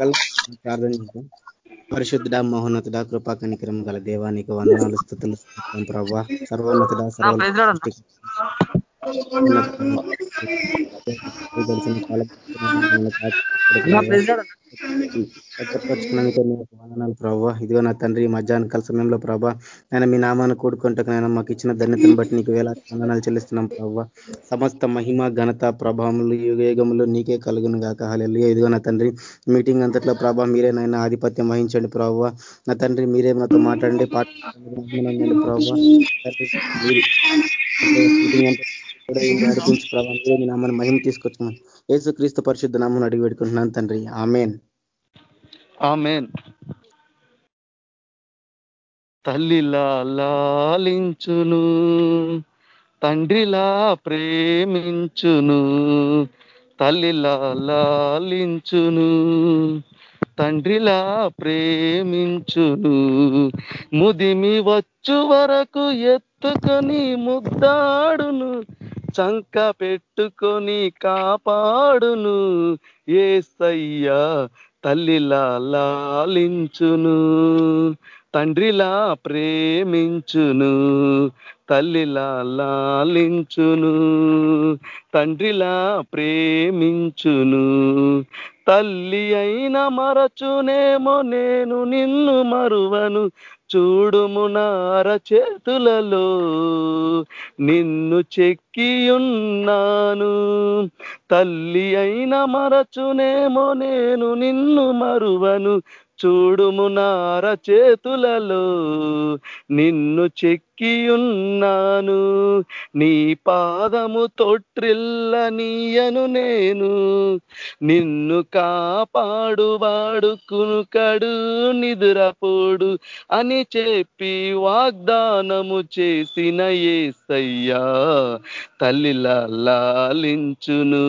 ప్రార్థన చేద్దాం పరిశుద్ధ మహోన్నతుడ కృపా కనికరం గల దేవానికి వందనాలు స్థుతులు ప్రభావ సర్వోన్నతుడ సర్వ వందనాలు ప్రభావ ఇదిగో నా తండ్రి మధ్యాహ్న కాల సమయంలో ప్రభా నేను మీ నామాన్ని కూడుకుంటా నేను మాకు ఇచ్చిన ధన్యతను బట్టి నీకు వేల వందనాలు చెల్లిస్తున్నాం ప్రభావ సమస్త మహిమ ఘనత ప్రభావములు యుగములు నీకే కలుగును గాక హలెల్లు ఇదిగో నా తండ్రి మీటింగ్ అంతట్లో ప్రభావ మీరేనైనా ఆధిపత్యం వహించండి ప్రభావ నా తండ్రి మీరే నాతో మాట్లాడండి పాట ప్రభావ నడిపించి ప్రభావం నామని మహిమ తీసుకొచ్చామని యేసు క్రీస్తు పరిశుద్ధ నామం అడిగి పెట్టుకుంటున్నాను తండ్రి. ఆమెన్. ఆమెన్. తల్లిలా లాలించును తండ్రిలా ప్రేమించును తల్లిలా లాలించును తండ్రిలా ప్రేమించును. ముదిమి వచ్చు వరకు ఎత్తుకొని ముద్దాడును చంక పెట్టుకొని కాపాడును. ఏసయ్యా తల్లిలా లాలించును. తండ్రిలా ప్రేమించును. తల్లిలా లాలించును. తండ్రిలా ప్రేమించును. తల్లి అయిన మరచునేమో నేను నిన్ను మరువను. చూడుము నార చేతులలో నిన్ను చెక్కియున్నాను. తల్లి అయిన మరచునేమో నేను నిన్ను మరువను. చూడుము నార చేతులలో నిన్ను ఉన్నాను నీ పాదము తొట్రిల్ల నీయను నేను. నిన్ను కాపాడువాడు కునుకడు నిదురపోడు అని చెప్పి వాగ్దానము చేసిన ఏసయ్యా తల్లిలా లాలించును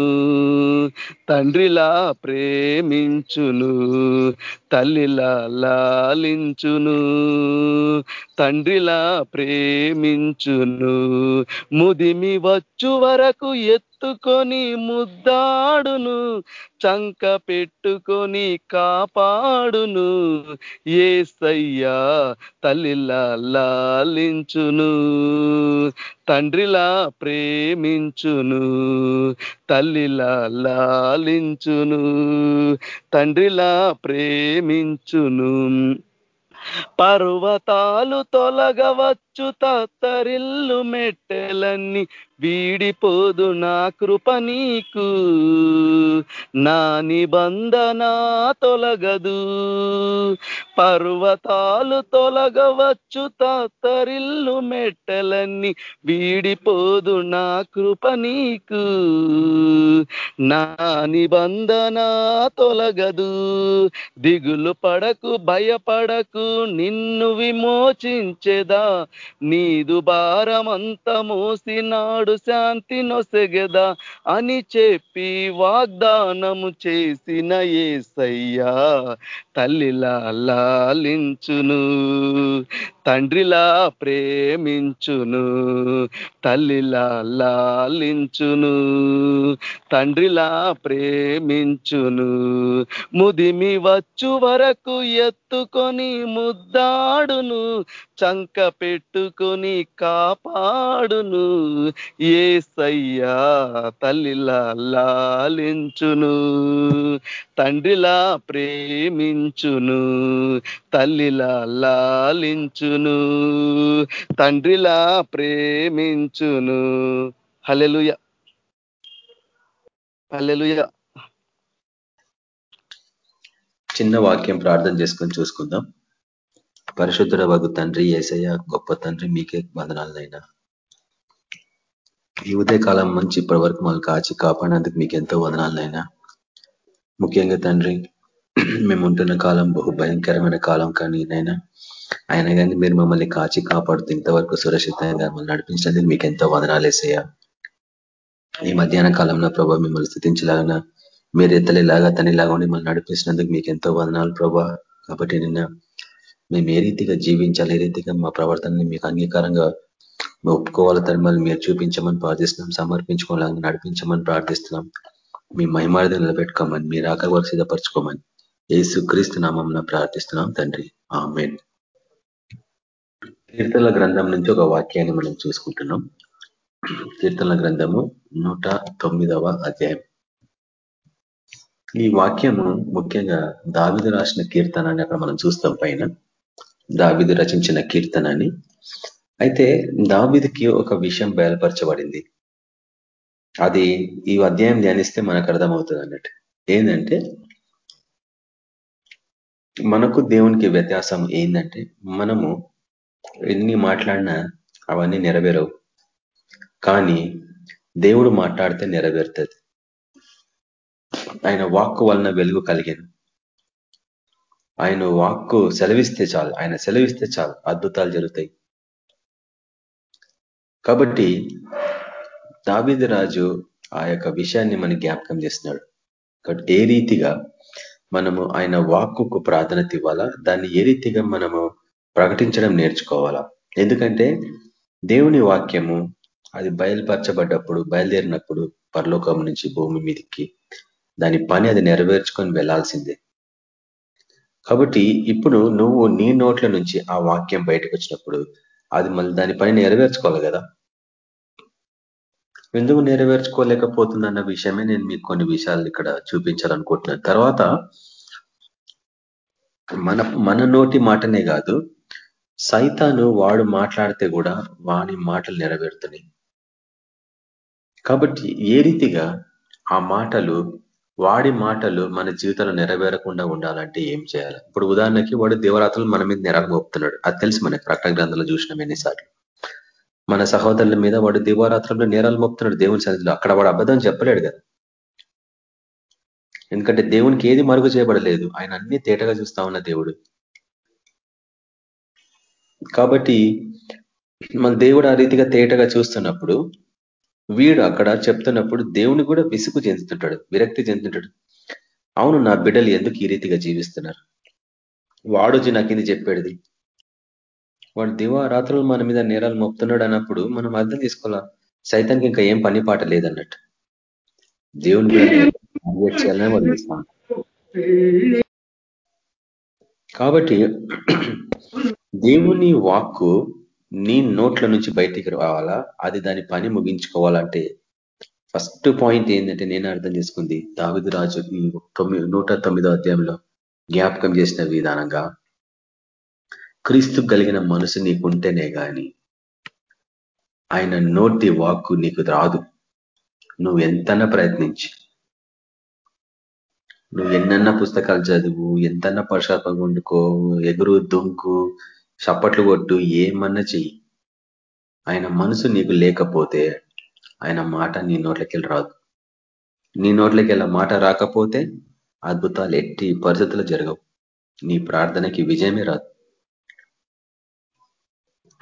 తండ్రిలా ప్రేమించును తల్లిలా లాలించును తండ్రిలా ప్రేమించును. ముదిమి వచ్చు వరకు ఎత్తుకొని ముద్దాడును. చంక పెట్టుకొని కాపాడును. ఏసయ్యా తల్లిలా లాలించును. తండ్రిలా ప్రేమించును. తల్లిలా లాలించును. తండ్రిలా ప్రేమించును. పర్వతాలు తొలగవచ్చు తత్తరిల్లు మెట్టెలన్నీ వీడిపోదు నా కృప నీకు. నా నిబంధన తొలగదు. పర్వతాలు తొలగవచ్చు తత్తరిల్లు మెట్టలన్నీ వీడిపోదు నా కృప నీకు. నా నిబంధన తొలగదు. దిగులు పడకు భయపడకు నిన్ను విమోచించేదా నీదు భారమంత మోసినాడు శాంతి నొసగదా అని చెప్పి వాగ్దానము చేసిన ఏసయ్యా. తల్లిలా లాలించును తండ్రిలా ప్రేమించును తల్లిలా లాలించును తండ్రిలా ప్రేమించును. ముదిమి వచ్చు వరకు ఎత్తుకొని ముద్దాడును చంక పెట్టుకొని కాపాడును. ఏసయ్యా తల్లిలా లాలించును తండ్రిలా ప్రేమించు లాలించును తల్లిలా లాలించును తండ్రిలా ప్రేమించును. హలెలుయ హలెలుయ చిన్న వాక్యం ప్రార్థన చేసుకొని చూసుకుందాం. పరిశుద్ధుడ వగు తండ్రి ఏసయ్య గొప్ప తండ్రి మీకే వందనాలనైనా. ఈ ఉదయకాలం మంచి ఇప్పటి వరకు మమ్మల్ని కాచి కాపాడినందుకు మీకు ఎంతో వదనాలనైనా. ముఖ్యంగా తండ్రి మేము ఉంటున్న కాలం బహు భయంకరమైన కాలం కానీ నైనా? ఆయన కానీ మీరు మమ్మల్ని కాచి కాపాడుతూ ఇంతవరకు సురక్షితంగా మమ్మల్ని నడిపించినందుకు మీకు ఎంతో వదనాలేసయ్యా ఈ మధ్యాహ్న కాలంలో ప్రభా మిమ్మల్ని స్థితించలాగా మీరు ఎత్తలేలాగా తనిలాగా ఉండి మిమ్మల్ని నడిపించినందుకు మీకు ఎంతో వదనాలు ప్రభా. కాబట్టి నిన్న మేము ఏ రీతిగా జీవించాలి ఏ రీతిగా మా ప్రవర్తనని మీకు అంగీకారంగా ఒప్పుకోవాలి తన మీరు చూపించమని ప్రార్థిస్తున్నాం సమర్పించుకోవాలని నడిపించమని ప్రార్థిస్తున్నాం. మీ మహిమార్థం నిలబెట్టుకోమని మీరు ఆకలి వరకు సిద్ధపరచుకోమని. యేసు క్రీస్తు నామం ప్రార్థిస్తున్నాం తండ్రి. ఆమెన్. కీర్తనల గ్రంథం నుంచి ఒక వాక్యాన్ని మనం చూసుకుంటున్నాం. కీర్తనల గ్రంథము నూట తొమ్మిదవ అధ్యాయం. ఈ వాక్యము ముఖ్యంగా దావిదు రాసిన కీర్తన అని అక్కడ మనం చూస్తాం పైన. దావిదు రచించిన కీర్తన అని అయితే దావిదికి ఒక విషయం బయలుపరచబడింది. అది ఈ అధ్యాయం ధ్యానిస్తే మనకు అర్థమవుతుంది అన్నట్టు. ఏంటంటే మనకు దేవునికి వ్యత్యాసం ఏంటంటే మనము ఎన్ని మాట్లాడినా అవన్నీ నెరవేరవు. కానీ దేవుడు మాట్లాడితే నెరవేరుతుంది. ఆయన వాక్కు వలన వెలుగు కలిగాను. ఆయన వాక్కు సెలవిస్తే చాలు. ఆయన సెలవిస్తే చాలు. అద్భుతాలు జరుగుతాయి. కాబట్టి దావిద రాజు ఆ యొక్క విషయాన్ని మన జ్ఞాపకం చేస్తున్నాడు. కాబట్టి ఏ రీతిగా మనము ఆయన వాక్కుకు ప్రాధాన్యత ఇవ్వాలా? దాన్ని ఏ రీతిగా మనము ప్రకటించడం నేర్చుకోవాలా? ఎందుకంటే దేవుని వాక్యము అది బయలుపరచబడ్డప్పుడు బయలుదేరినప్పుడు పరలోకం నుంచి భూమి మీదకి దాని పని అది నెరవేర్చుకొని వెళ్ళాల్సిందే. కాబట్టి ఇప్పుడు నువ్వు నీ నోట్ల నుంచి ఆ వాక్యం బయటకు వచ్చినప్పుడు అది మళ్ళీ దాని పని నెరవేర్చుకోవాలి కదా? ఎందుకు నెరవేర్చుకోలేకపోతుందన్న విషయమే నేను మీకు కొన్ని విషయాలు ఇక్కడ చూపించాలనుకుంటున్నాను. తర్వాత మన మన నోటి మాటనే కాదు సైతాను వాడు మాట్లాడితే కూడా వాని మాటలు నెరవేరుతున్నాయి. కాబట్టి ఏ రీతిగా ఆ మాటలు వాడి మాటలు మన జీవితంలో నెరవేరకుండా ఉండాలంటే ఏం చేయాలి? ఇప్పుడు ఉదాహరణకి వాడు దేవరాత్రులు మన మీద నెరగబోపుతున్నాడు అది తెలిసి మనకి ప్రకటన గ్రంథంలో చూసినాం ఎన్నిసార్లు. మన సహోదరుల మీద వాడు దివారాత్రంలో నేరాలు మోపుతున్నాడు దేవుని సన్నిధిలో. అక్కడ వాడు అబద్ధం చెప్పలేడు కదా. ఎందుకంటే దేవునికి ఏది మరుగు చేయబడలేదు. ఆయన అన్ని తేటగా చూస్తా ఉన్న దేవుడు. కాబట్టి మన దేవుడు ఆ రీతిగా తేటగా చూస్తున్నప్పుడు వీడు అక్కడ చెప్తున్నప్పుడు దేవుని కూడా విసుగు చెందుతుంటాడు విరక్తి చెందుతుంటాడు. అవును నా బిడ్డలు ఎందుకు ఈ రీతిగా జీవిస్తున్నారు? వాడు నాకు ఇది చెప్పేది? వాడు దివారాత్రులు మన మీద నేరాలు మోపుతున్నాడు అన్నప్పుడు మనం అర్థం చేసుకోవాలా? సైతానికి ఇంకా ఏం పని పాట లేదన్నట్టు. దేవుని చేయాలని వాడు కాబట్టి దేవుని వాక్కు నీ నోట్ల నుంచి బయటికి రావాలా? అది దాని పని ముగించుకోవాలంటే ఫస్ట్ పాయింట్ ఏంటంటే నేను అర్థం చేసుకుంది. దావిదు రాజు ఈ తొమ్మిది నూట తొమ్మిదో అధ్యాయంలో జ్ఞాపకం చేసిన విధానంగా క్రీస్తు కలిగిన మనసు నీకుంటేనే గాని ఆయన నోటి వాక్కు నీకు రాదు. నువ్వు ఎంతన్నా ప్రయత్నించి. నువ్వు ఎన్నన్నా పుస్తకాలు చదువు ఎంతన్నా పరుషాత్మకంగా వండుకో ఎగురు దుంకు చప్పట్లు కొట్టు ఏమన్నా చెయ్యి. ఆయన మనసు నీకు లేకపోతే ఆయన మాట నీ నోట్లకెళ్ళి రాదు. నీ నోట్లకెళ్ళ మాట రాకపోతే అద్భుతాలు ఎట్టి పరిస్థితులు జరగవు. నీ ప్రార్థనకి విజయమే రాదు.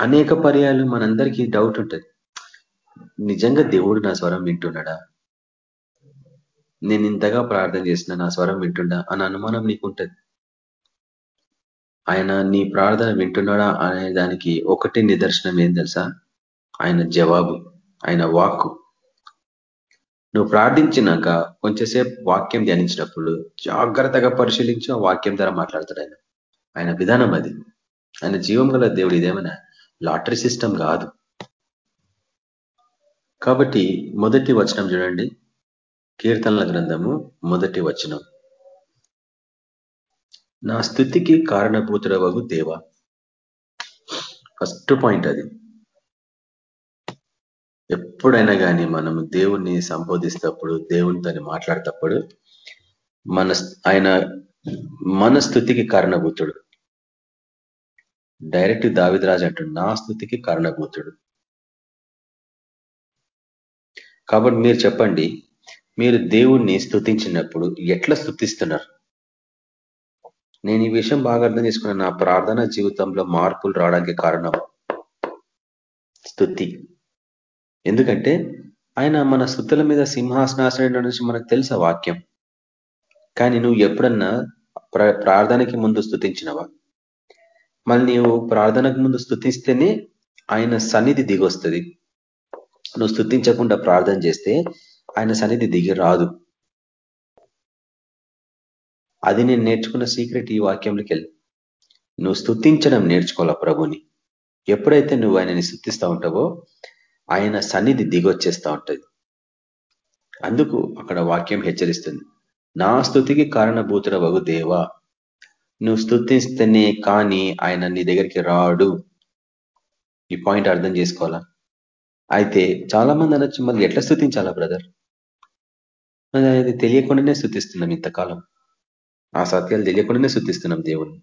అనేక పర్యాలు మనందరికీ డౌట్ ఉంటుంది. నిజంగా దేవుడు నా స్వరం వింటున్నాడా? నేను ఇంతగా ప్రార్థన చేసిన నా స్వరం వింటుండా అని అనుమానం నీకుంటది. ఆయన నీ ప్రార్థన వింటున్నాడా అనే దానికి ఒకటి నిదర్శనం ఏం తెలుసా? ఆయన జవాబు ఆయన వాక్కు. నువ్వు ప్రార్థించినాక కొంచెంసేపు వాక్యం ధ్యానించినప్పుడు జాగ్రత్తగా పరిశీలించి ఆ వాక్యం ద్వారా మాట్లాడతాడు ఆయన. ఆయన విధానం అది. ఆయన జీవం గల దేవుడు ఇదేమైనా లాటరీ సిస్టమ్ కాదు. కాబట్టి మొదటి వచనం చూడండి. కీర్తనల గ్రంథము మొదటి వచనం. నా స్థుతికి కారణభూతుడవగు దేవ. ఫస్ట్ పాయింట్ అది. ఎప్పుడైనా కానీ మనం దేవుణ్ణి సంబోధిస్తప్పుడు దేవునితో మాట్లాడేటప్పుడు మన ఆయన మన స్థుతికి కారణభూతుడు. డైరెక్ట్ దావిద్రాజ్ అంటాడు నా స్థుతికి కారణభూతుడు. కాబట్టి మీరు చెప్పండి మీరు దేవుణ్ణి స్థుతించినప్పుడు ఎట్లా స్థుతిస్తున్నారు? నేను ఈ విషయం బాగా అర్థం చేసుకున్న నా ప్రార్థన జీవితంలో మార్పులు రావడానికి కారణం స్థుతి. ఎందుకంటే ఆయన మన స్థుతుల మీద సింహాసనాశ్రయం నుంచి మనకు తెలుస వాక్యం. కానీ నువ్వు ఎప్పుడన్నా ప్రార్థనకి ముందు స్థుతించినవా? మళ్ళీ నీవు ప్రార్థనకు ముందు స్థుతిస్తేనే ఆయన సన్నిధి దిగొస్తుంది. నువ్వు స్థుతించకుండా ప్రార్థన చేస్తే ఆయన సన్నిధి దిగి రాదు. అది నేను నేర్చుకున్న సీక్రెట్ ఈ వాక్యంలోకి వెళ్ళి. నువ్వు స్థుతించడం నేర్చుకోవాలా ప్రభుని ఎప్పుడైతే నువ్వు ఆయనని స్థుతిస్తూ ఉంటావో ఆయన సన్నిధి దిగొచ్చేస్తూ ఉంటుంది. అందుకు అక్కడ వాక్యం హెచ్చరిస్తుంది. నా స్థుతికి కారణభూతుల వగు దేవా. నువ్వు స్థుతిస్తేనే కానీ ఆయన నీ దగ్గరికి రాడు. ఈ పాయింట్ అర్థం చేసుకోవాలా? అయితే చాలా మంది అనొచ్చు మళ్ళీ ఎట్లా స్థుతించాలా బ్రదర్? అది తెలియకుండానే స్థుతిస్తున్నాం ఇంతకాలం. ఆ సత్యాలు తెలియకుండానే స్థుతిస్తున్నాం దేవుణ్ణి.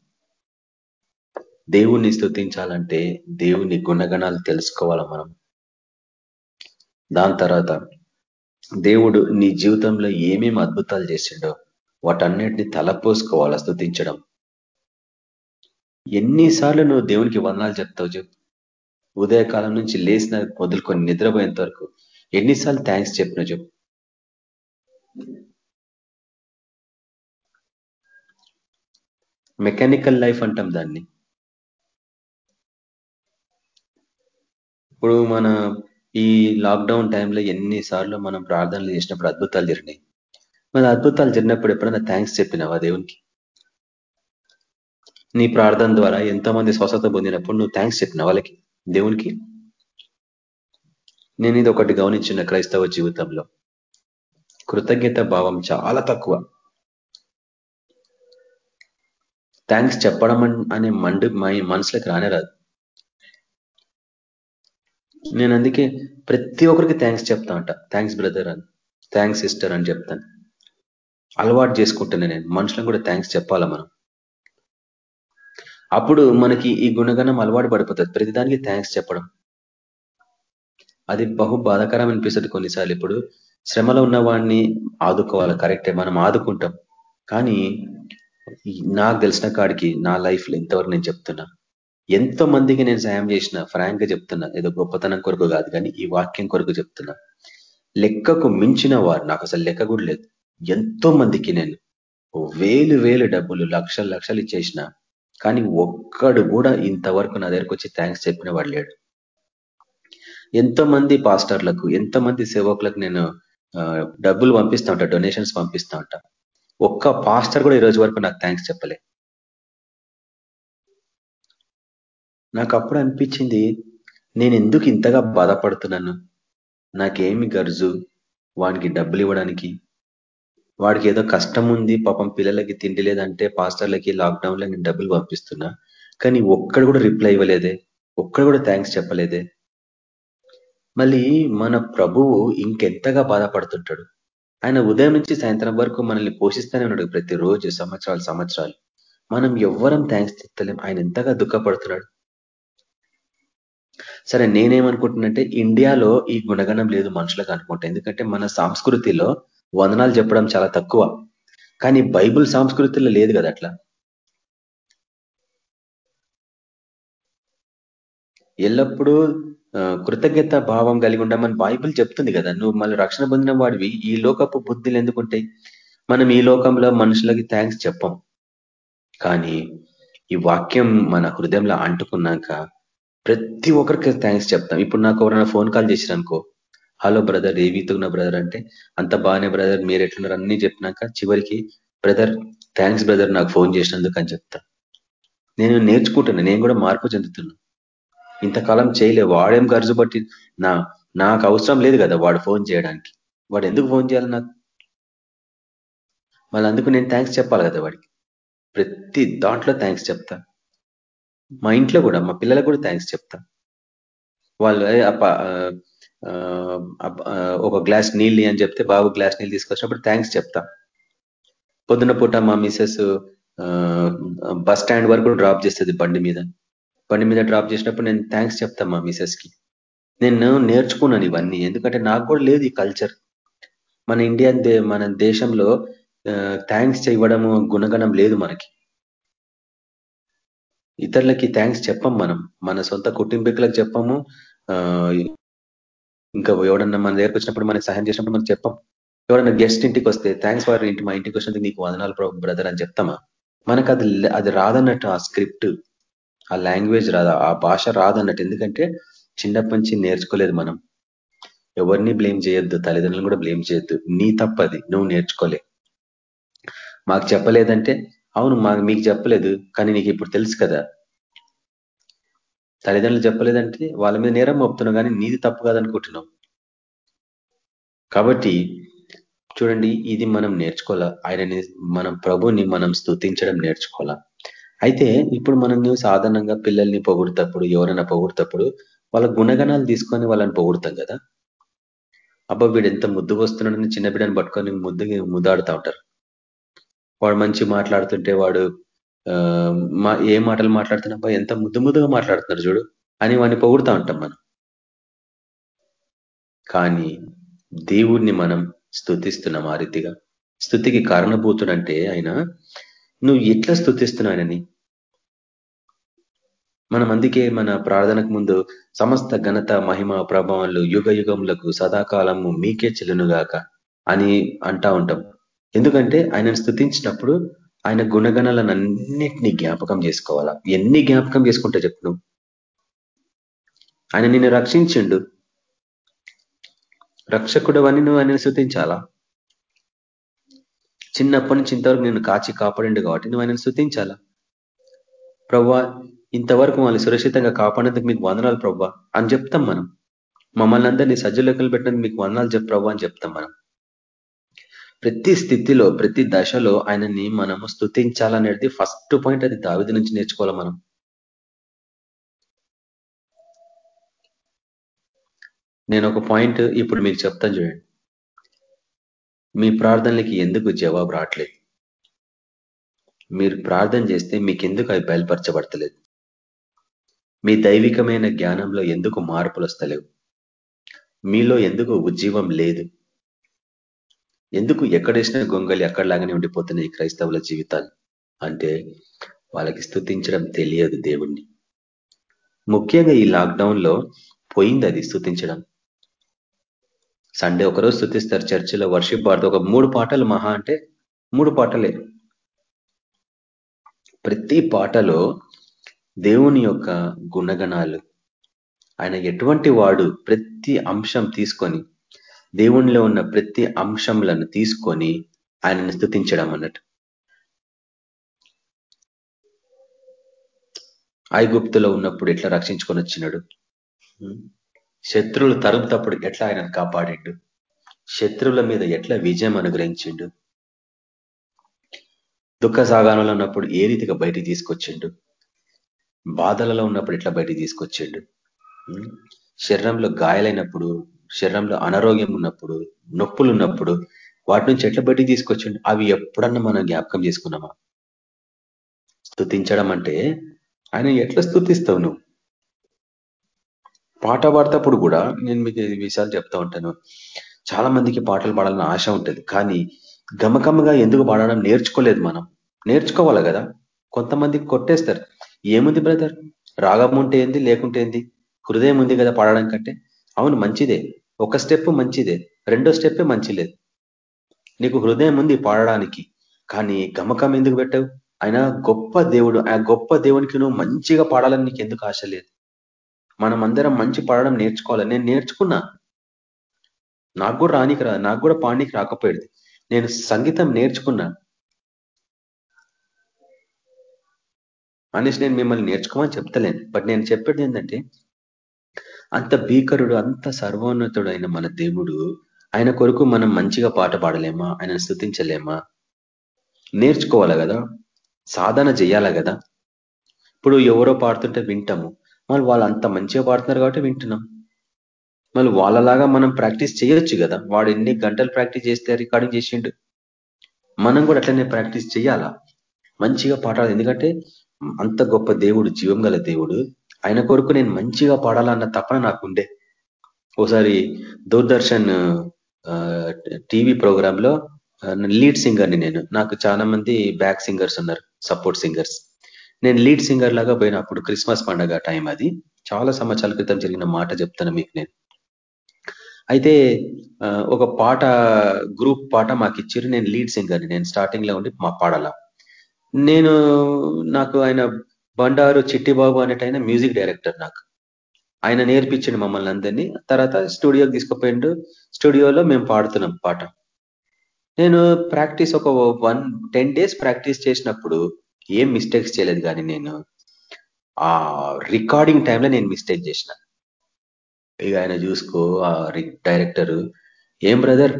దేవుణ్ణి స్థుతించాలంటే దేవుని గుణగణాలు తెలుసుకోవాలా మనం? దాని తర్వాత దేవుడు నీ జీవితంలో ఏమేమి అద్భుతాలు చేసిండో వాటన్నిటిని తలపోసుకోవాలా స్థుతించడం ఎన్నిసార్లు నువ్వు దేవునికి వందనాలు చెప్తావు చెప్పు. ఉదయకాలం నుంచి లేచిన మొదలుకొని నిద్రపోయేంత వరకు ఎన్నిసార్లు థ్యాంక్స్ చెప్పిన చెప్పు. మెకానికల్ లైఫ్ అంటాం దాన్ని. ఇప్పుడు మన ఈ లాక్డౌన్ టైంలో ఎన్నిసార్లు మనం ప్రార్థనలు చేసినప్పుడు అద్భుతాలు జరిగినాయి. మన అద్భుతాలు జరిగినప్పుడు ఎప్పుడైనా థ్యాంక్స్ చెప్పినావా దేవునికి? నీ ప్రార్థన ద్వారా ఎంతో మంది స్వస్థత పొందినప్పుడు నువ్వు థ్యాంక్స్ చెప్పిన వాళ్ళకి దేవునికి. నేను ఇది ఒకటి గమనించిన క్రైస్తవ జీవితంలో. కృతజ్ఞత భావం చాలా తక్కువ. థ్యాంక్స్ చెప్పడం అనే మండు మనసులకు రానే రాదు. నేను అందుకే ప్రతి ఒక్కరికి థ్యాంక్స్ చెప్తా అంట. థ్యాంక్స్ బ్రదర్ అని థ్యాంక్స్ సిస్టర్ అని చెప్తాను. అలవాటు చేసుకుంటాను నేను మనుషులను కూడా థ్యాంక్స్ చెప్పాలా మనం? అప్పుడు మనకి ఈ గుణగణం అలవాటు పడిపోతుంది. ప్రతిదానికి థ్యాంక్స్ చెప్పడం. అది బహు బాధాకరం అనిపిస్తుంది కొన్నిసార్లు ఇప్పుడు. శ్రమలో ఉన్న వాడిని ఆదుకోవాలి కరెక్టే మనం ఆదుకుంటాం. కానీ నాకు తెలిసిన కాడికి నా లైఫ్లో ఇంతవరకు నేను చెప్తున్నా. ఎంతో మందికి నేను సాయం చేసిన ఫ్రాంక్గా చెప్తున్నా ఏదో గొప్పతనం కొరకు కాదు కానీ ఈ వాక్యం కొరకు చెప్తున్నా. లెక్కకు మించిన వారు నాకు అసలు లెక్క కూడా లేదు. ఎంతో మందికి నేను వేలు వేలు డబ్బులు లక్షలు లక్షలు ఇచ్చేసిన కానీ ఒక్కడు కూడా ఇంతవరకు నా దగ్గరకు వచ్చి థ్యాంక్స్ చెప్పిన వాడు లేడు. ఎంతోమంది పాస్టర్లకు ఎంతమంది సేవకులకు నేను డబ్బులు పంపిస్తా ఉంటా డొనేషన్స్ పంపిస్తా ఉంటా. ఒక్క పాస్టర్ కూడా ఈ రోజు వరకు నాకు థ్యాంక్స్ చెప్పలే. నాకు అప్పుడు అనిపించింది నేను ఎందుకు ఇంతగా బాధపడుతున్నాను? నాకేమి గర్జు? వానికి డబ్బులు ఇవ్వడానికి వాడికి ఏదో కష్టం ఉంది పాపం పిల్లలకి తిండి లేదంటే పాస్టర్లకి లాక్డౌన్లో నేను డబ్బులు పంపిస్తున్నా. కానీ ఒక్కడు కూడా రిప్లై ఇవ్వలేదే. ఒక్కడు కూడా థ్యాంక్స్ చెప్పలేదే. మళ్ళీ మన ప్రభువు ఇంకెంతగా బాధపడుతుంటాడు. ఆయన ఉదయం నుంచి సాయంత్రం వరకు మనల్ని పోషిస్తూనే ఉన్నాడు ప్రతిరోజు సంవత్సరాలు సంవత్సరాలు. మనం ఎవ్వరం థ్యాంక్స్ చెప్తలేం. ఆయన ఎంతగా దుఃఖపడుతున్నాడు. సరే నేనేమనుకుంటున్నంటే ఇండియాలో ఈ గుణగణం లేదు మనుషులకు అనుకుంటా. ఎందుకంటే మన సంస్కృతిలో వందనాలు చెప్పడం చాలా తక్కువ. కానీ బైబుల్ సంస్కృతిలో లేదు కదా అట్లా. ఎల్లప్పుడూ కృతజ్ఞత భావం కలిగి ఉండమని బైబుల్ చెప్తుంది కదా. నువ్వు మళ్ళీ రక్షణ పొందిన వాడివి. ఈ లోకపు బుద్ధులు ఎందుకుంటాయి మనం ఈ లోకంలో మనుషులకి థ్యాంక్స్ చెప్పం. కానీ ఈ వాక్యం మన హృదయంలో అంటుకున్నాక ప్రతి ఒక్కరికి థ్యాంక్స్ చెప్తాం. ఇప్పుడు నాకు ఎవరైనా ఫోన్ కాల్ చేసిరనుకో హలో బ్రదర్ ఏ వీతున్న బ్రదర్ అంటే అంత బాగానే బ్రదర్ మీరు ఎట్లున్నారు అన్ని చెప్పినాక చివరికి బ్రదర్ థ్యాంక్స్ బ్రదర్ నాకు ఫోన్ చేసినందుకు అని చెప్తా. నేను నేర్చుకుంటున్నా నేను కూడా మార్పు చెందుతున్నా. ఇంతకాలం చేయలే వాడేం ఖర్చు పట్టి నా నాకు అవసరం లేదు కదా వాడు ఫోన్ చేయడానికి. వాడు ఎందుకు ఫోన్ చేయాలి నాకు? మళ్ళీ అందుకు నేను థ్యాంక్స్ చెప్పాలి కదా వాడికి. ప్రతి దాంట్లో థ్యాంక్స్ చెప్తా. మా ఇంట్లో కూడా మా పిల్లలకు కూడా థ్యాంక్స్ చెప్తా. వాళ్ళు ఒక గ్లాస్ నీళ్ళు అని చెప్తే బాబు గ్లాస్ నీళ్ళు తీసుకొచ్చినప్పుడు థ్యాంక్స్ చెప్తాం. పొద్దున పూట మా మిసెస్ బస్ స్టాండ్ వరకు డ్రాప్ చేస్తుంది బండి మీద. బండి మీద డ్రాప్ చేసినప్పుడు నేను థ్యాంక్స్ చెప్తాను మా మిసెస్కి నేను నేర్చుకున్నాను ఇవన్నీ ఎందుకంటే నాకు కూడా లేదు ఈ కల్చర్. మన ఇండియా మన దేశంలో థ్యాంక్స్ చేయడము గుణగణం లేదు మనకి. ఇతరులకి థ్యాంక్స్ చెప్పం మనం మన సొంత కుటుంబీకులకు చెప్పము ఇంకా ఎవడన్నా మన దగ్గరకు వచ్చినప్పుడు మనకి సహాయం చేసినప్పుడు మనం చెప్పం. ఎవరైనా గెస్ట్ ఇంటికి వస్తే థ్యాంక్స్ ఫర్ ఇంటి మా ఇంటికి వచ్చినందుకు నీకు వందనాలు బ్రదర్ అని చెప్తామా? మనకు అది అది రాదన్నట్టు ఆ స్క్రిప్ట్ ఆ లాంగ్వేజ్ రాదా ఆ భాష రాదన్నట్టు. ఎందుకంటే చిన్నప్పటి నుంచి నేర్చుకోలేదు మనం. ఎవరిని బ్లేమ్ చేయొద్దు తల్లిదండ్రులను కూడా బ్లేమ్ చేయొద్దు. నీ తప్పది నువ్వు నేర్చుకోలే. మాకు చెప్పలేదంటే అవును మా మీకు చెప్పలేదు కానీ నీకు ఇప్పుడు తెలుసు కదా తల్లిదండ్రులు చెప్పలేదంటే వాళ్ళ మీద నేరం మోపుతున్నావు కానీ నీది తప్పు కాదనుకుంటున్నావు. కాబట్టి చూడండి ఇది మనం నేర్చుకోవాలా? ఆయనని మనం ప్రభుని మనం స్థుతించడం నేర్చుకోవాలా? అయితే ఇప్పుడు మనం సాధారణంగా పిల్లల్ని పొగుడుతప్పుడు ఎవరైనా పొగుడుతప్పుడు వాళ్ళ గుణగణాలు తీసుకొని వాళ్ళని పొగుడుతాం కదా? అబ్బా వీడు ఎంత ముద్దు వస్తున్నాడని చిన్న బిడ్డని పట్టుకొని ముద్దుగా ముద్దాడుతూ ఉంటారు. వాడు మంచి మాట్లాడుతుంటే వాడు మా ఏ మాటలు మాట్లాడుతున్నా ఎంత ముద్దు ముద్దుగా మాట్లాడుతున్నారు చూడు. అని వాడిని పొగుడుతూ ఉంటాం మనం. కానీ దేవుణ్ణి మనం స్థుతిస్తున్నాం ఆ రీతిగా. స్థుతికి కారణభూతుడంటే ఆయన నువ్వు ఎట్లా స్థుతిస్తున్నావు ఆయనని? మనం అందుకే మన ప్రార్థనకు ముందు సమస్త ఘనత మహిమ ప్రభావాలు యుగ యుగములకు సదాకాలము మీకే చెల్లునుగాక అని అంటా ఉంటాం. ఎందుకంటే ఆయనను స్థుతించినప్పుడు ఆయన గుణగణాలను అన్నిటినీ జ్ఞాపకం చేసుకోవాలా? ఎన్ని జ్ఞాపకం చేసుకుంటే చెప్పు ఆయన నిన్ను రక్షించిండు. రక్షకుడు అని నువ్వు ఆయన శృతించాలా చిన్నప్పటి నుంచి ఇంతవరకు నేను కాచి కాపాడిండు కాబట్టి నువ్వు ఆయన శృతించాలా ప్రవ్వా ఇంతవరకు మమ్మల్ని సురక్షితంగా కాపాడేందుకు మీకు వందనాలు ప్రవ్వా. అని చెప్తాం మనం. మమ్మల్ని అందరినీ సజ్జలెక్కలు పెట్టినందుకు మీకు వందనాలు చెప్ ప్రవ్వా అని చెప్తాం మనం. ప్రతి స్థితిలో ప్రతి దశలో ఆయనని మనము స్థుతించాలనేది ఫస్ట్ పాయింట్ అది దావిది నుంచి నేర్చుకోవాలి మనం. నేను ఒక పాయింట్ ఇప్పుడు మీకు చెప్తాను చూడండి. మీ ప్రార్థనలకి ఎందుకు జవాబు రావట్లేదు? మీరు ప్రార్థన చేస్తే మీకు ఎందుకు అవి బయలుపరచబడతలేదు? మీ దైవికమైన జ్ఞానంలో ఎందుకు మార్పులు వస్తలేవు? మీలో ఎందుకు ఉజ్జీవం లేదు? ఎందుకు ఎక్కడేసిన గొంగలి అక్కడలాగానే ఉండిపోతున్నాయి క్రైస్తవుల జీవితాలు? అంటే వాళ్ళకి స్థుతించడం తెలియదు దేవుణ్ణి. ముఖ్యంగా ఈ లాక్డౌన్లో పోయింది అది స్థుతించడం సండే ఒకరోజు స్థుతిస్తారు చర్చిలో వర్షిప్ పాడుతూ ఒక మూడు పాటలు మహా అంటే మూడు పాటలే. ప్రతి పాటలో దేవుని యొక్క గుణగణాలు ఆయన ఎటువంటి వాడు ప్రతి అంశం తీసుకొని దేవునిలో ఉన్న ప్రతి అంశంలను తీసుకొని ఆయనను స్థుతించడం అన్నట్టు. ఐగుప్తులో ఉన్నప్పుడు ఎట్లా రక్షించుకొని వచ్చినాడు? శత్రువులు తరుముతప్పుడు ఎట్లా ఆయనను కాపాడిండు? శత్రువుల మీద ఎట్లా విజయం అనుగ్రహించిండు? దుఃఖ సాగానంలో ఉన్నప్పుడు ఏ రీతిగా బయటికి తీసుకొచ్చిండు? బాధలలో ఉన్నప్పుడు ఎట్లా బయటికి తీసుకొచ్చిండు? శరీరంలో గాయాలైనప్పుడు శరీరంలో అనారోగ్యం ఉన్నప్పుడు నొప్పులు ఉన్నప్పుడు వాటి నుంచి ఎట్లా బయటికి తీసుకొచ్చిండు? అవి ఎప్పుడన్నా మనం జ్ఞాపకం చేసుకున్నామా? స్థుతించడం అంటే ఆయన ఎట్లా స్థుతిస్తావు నువ్వు? పాట పాడతప్పుడు కూడా నేను మీకు విషయాలు చెప్తా ఉంటాను. చాలా మందికి పాటలు పాడాలని ఆశ ఉంటుంది. కానీ గమకమ్మగా ఎందుకు పాడడం నేర్చుకోలేదు మనం. నేర్చుకోవాలి కదా. కొంతమందికి కొట్టేస్తారు. ఏముంది బ్రదర్? రాగం ఉంటే ఏంది? లేకుంటే ఏంది? హృదయం ఉంది కదా పాడడం కంటే. అవును మంచిదే. ఒక స్టెప్ మంచిదే. రెండో స్టెప్పే మంచి లేదు నీకు హృదయం ఉంది పాడడానికి కానీ గమకం ఎందుకు పెట్టావు? ఆయన గొప్ప దేవుడు ఆ గొప్ప దేవునికి నువ్వు మంచిగా పాడాలని నీకు ఎందుకు ఆశ లేదు? మనం అందరం మంచి పాడడం నేర్చుకోవాలి. నేను నేర్చుకున్నా. నాకు కూడా రానికి రా నాకు కూడా పాడనికి రాకపోయేది. నేను సంగీతం నేర్చుకున్నా. అనేసి నేను మిమ్మల్ని నేర్చుకోమని చెప్తలేను. బట్ నేను చెప్పేది ఏంటంటే అంత భీకరుడు అంత సర్వోన్నతుడు అయిన మన దేవుడు ఆయన కొరకు మనం మంచిగా పాట పాడలేమా? ఆయన స్థుతించలేమా నేర్చుకోవాలా కదా? సాధన చేయాలా కదా? ఇప్పుడు ఎవరో పాడుతుంటే వింటాము. మళ్ళీ వాళ్ళు అంత మంచిగా పాడుతున్నారు కాబట్టి వింటున్నాం. మళ్ళీ వాళ్ళలాగా మనం ప్రాక్టీస్ చేయొచ్చు కదా? వాడు ఎన్ని గంటలు ప్రాక్టీస్ చేస్తే రికార్డింగ్ చేసిండు? మనం కూడా అట్లనే ప్రాక్టీస్ చేయాలా? మంచిగా పాడాలి. ఎందుకంటే అంత గొప్ప దేవుడు జీవం దేవుడు. ఆయన కొరకు నేను మంచిగా పాడాలన్న తపన నాకుండే. ఓసారి దూరదర్శన్ టీవీ ప్రోగ్రామ్లో లీడ్ సింగర్ని నేను. నాకు చాలా మంది బ్యాక్ సింగర్స్ ఉన్నారు సపోర్ట్ సింగర్స్. నేను లీడ్ సింగర్ లాగా పోయిన అప్పుడు క్రిస్మస్ పండగ టైం అది. చాలా సంవత్సరాల క్రితం జరిగిన మాట చెప్తాను మీకు నేను. అయితే ఒక పాట గ్రూప్ పాట మాకు ఇచ్చారు నేను లీడ్ సింగర్ని. నేను స్టార్టింగ్లో ఉండి మా పాడాల. నేను నాకు ఆయన బండారు చిట్టిబాబు అనేటైన మ్యూజిక్ డైరెక్టర్ నాకు. ఆయన నేర్పించండి మమ్మల్ని అందరినీ. తర్వాత స్టూడియోకి తీసుకుపోయిండు. స్టూడియోలో మేము పాడుతున్నాం పాట. నేను ప్రాక్టీస్ ఒక వన్ టెన్ డేస్ ప్రాక్టీస్ చేసినప్పుడు ఏం మిస్టేక్స్ చేయలేదు కానీ నేను ఆ రికార్డింగ్ టైంలో నేను మిస్టేక్ చేసిన. ఇక ఆయన చూసుకో ఆ డైరెక్టర్. ఏం బ్రదర్?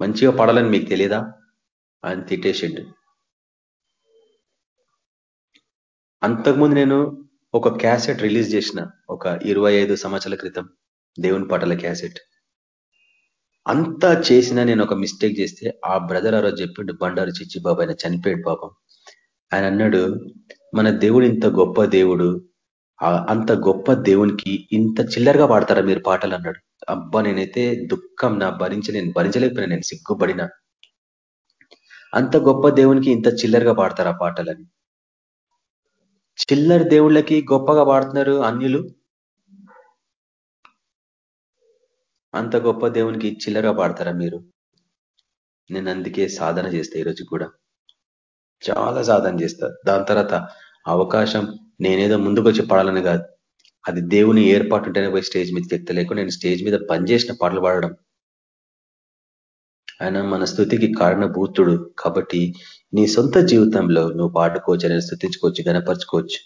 మంచిగా పడాలని మీకు తెలియదా అని తిట్టేసిండు. అంతకుముందు నేను ఒక క్యాసెట్ రిలీజ్ చేసిన ఒక ఇరవై ఐదు సంవత్సరాల క్రితం దేవుని పాటల క్యాసెట్. అంతా చేసినా నేను ఒక మిస్టేక్ చేస్తే ఆ బ్రదర్ ఆ రోజు చెప్పిండు బండారు చిచ్చి బాబు ఆయన చనిపోయాడు పాపం. ఆయన అన్నాడు మన దేవుడు ఇంత గొప్ప దేవుడు అంత గొప్ప దేవునికి ఇంత చిల్లరగా పాడతారా మీరు పాటలు అన్నాడు. అబ్బా నేనైతే దుఃఖం నా భరించ నేను భరించలేకపోయినా నేను సిగ్గుపడినా. అంత గొప్ప దేవునికి ఇంత చిల్లరగా పాడతారా పాటలని? చిల్లర దేవుళ్ళకి గొప్పగా పాడుతున్నారు అన్యులు? అంత గొప్ప దేవునికి చిల్లరగా పాడతారా మీరు? నేను అందుకే సాధన చేస్తా ఈరోజు కూడా. చాలా సాధన చేస్తా. దాని తర్వాత అవకాశం నేనేదో ముందుకు వచ్చి పాడాలని కాదు. అది దేవుని ఏర్పాటు ఉంటేనే పోయి స్టేజ్ మీదకి ఎక్కలేకుండా నేను స్టేజ్ మీద పనిచేసిన పాటలు పాడడం. ఆయన మన స్థుతికి కారణభూతుడు కాబట్టి నీ సొంత జీవితంలో నువ్వు పాడుకోవచ్చు అని స్థుతించుకోవచ్చు గనపరచుకోవచ్చు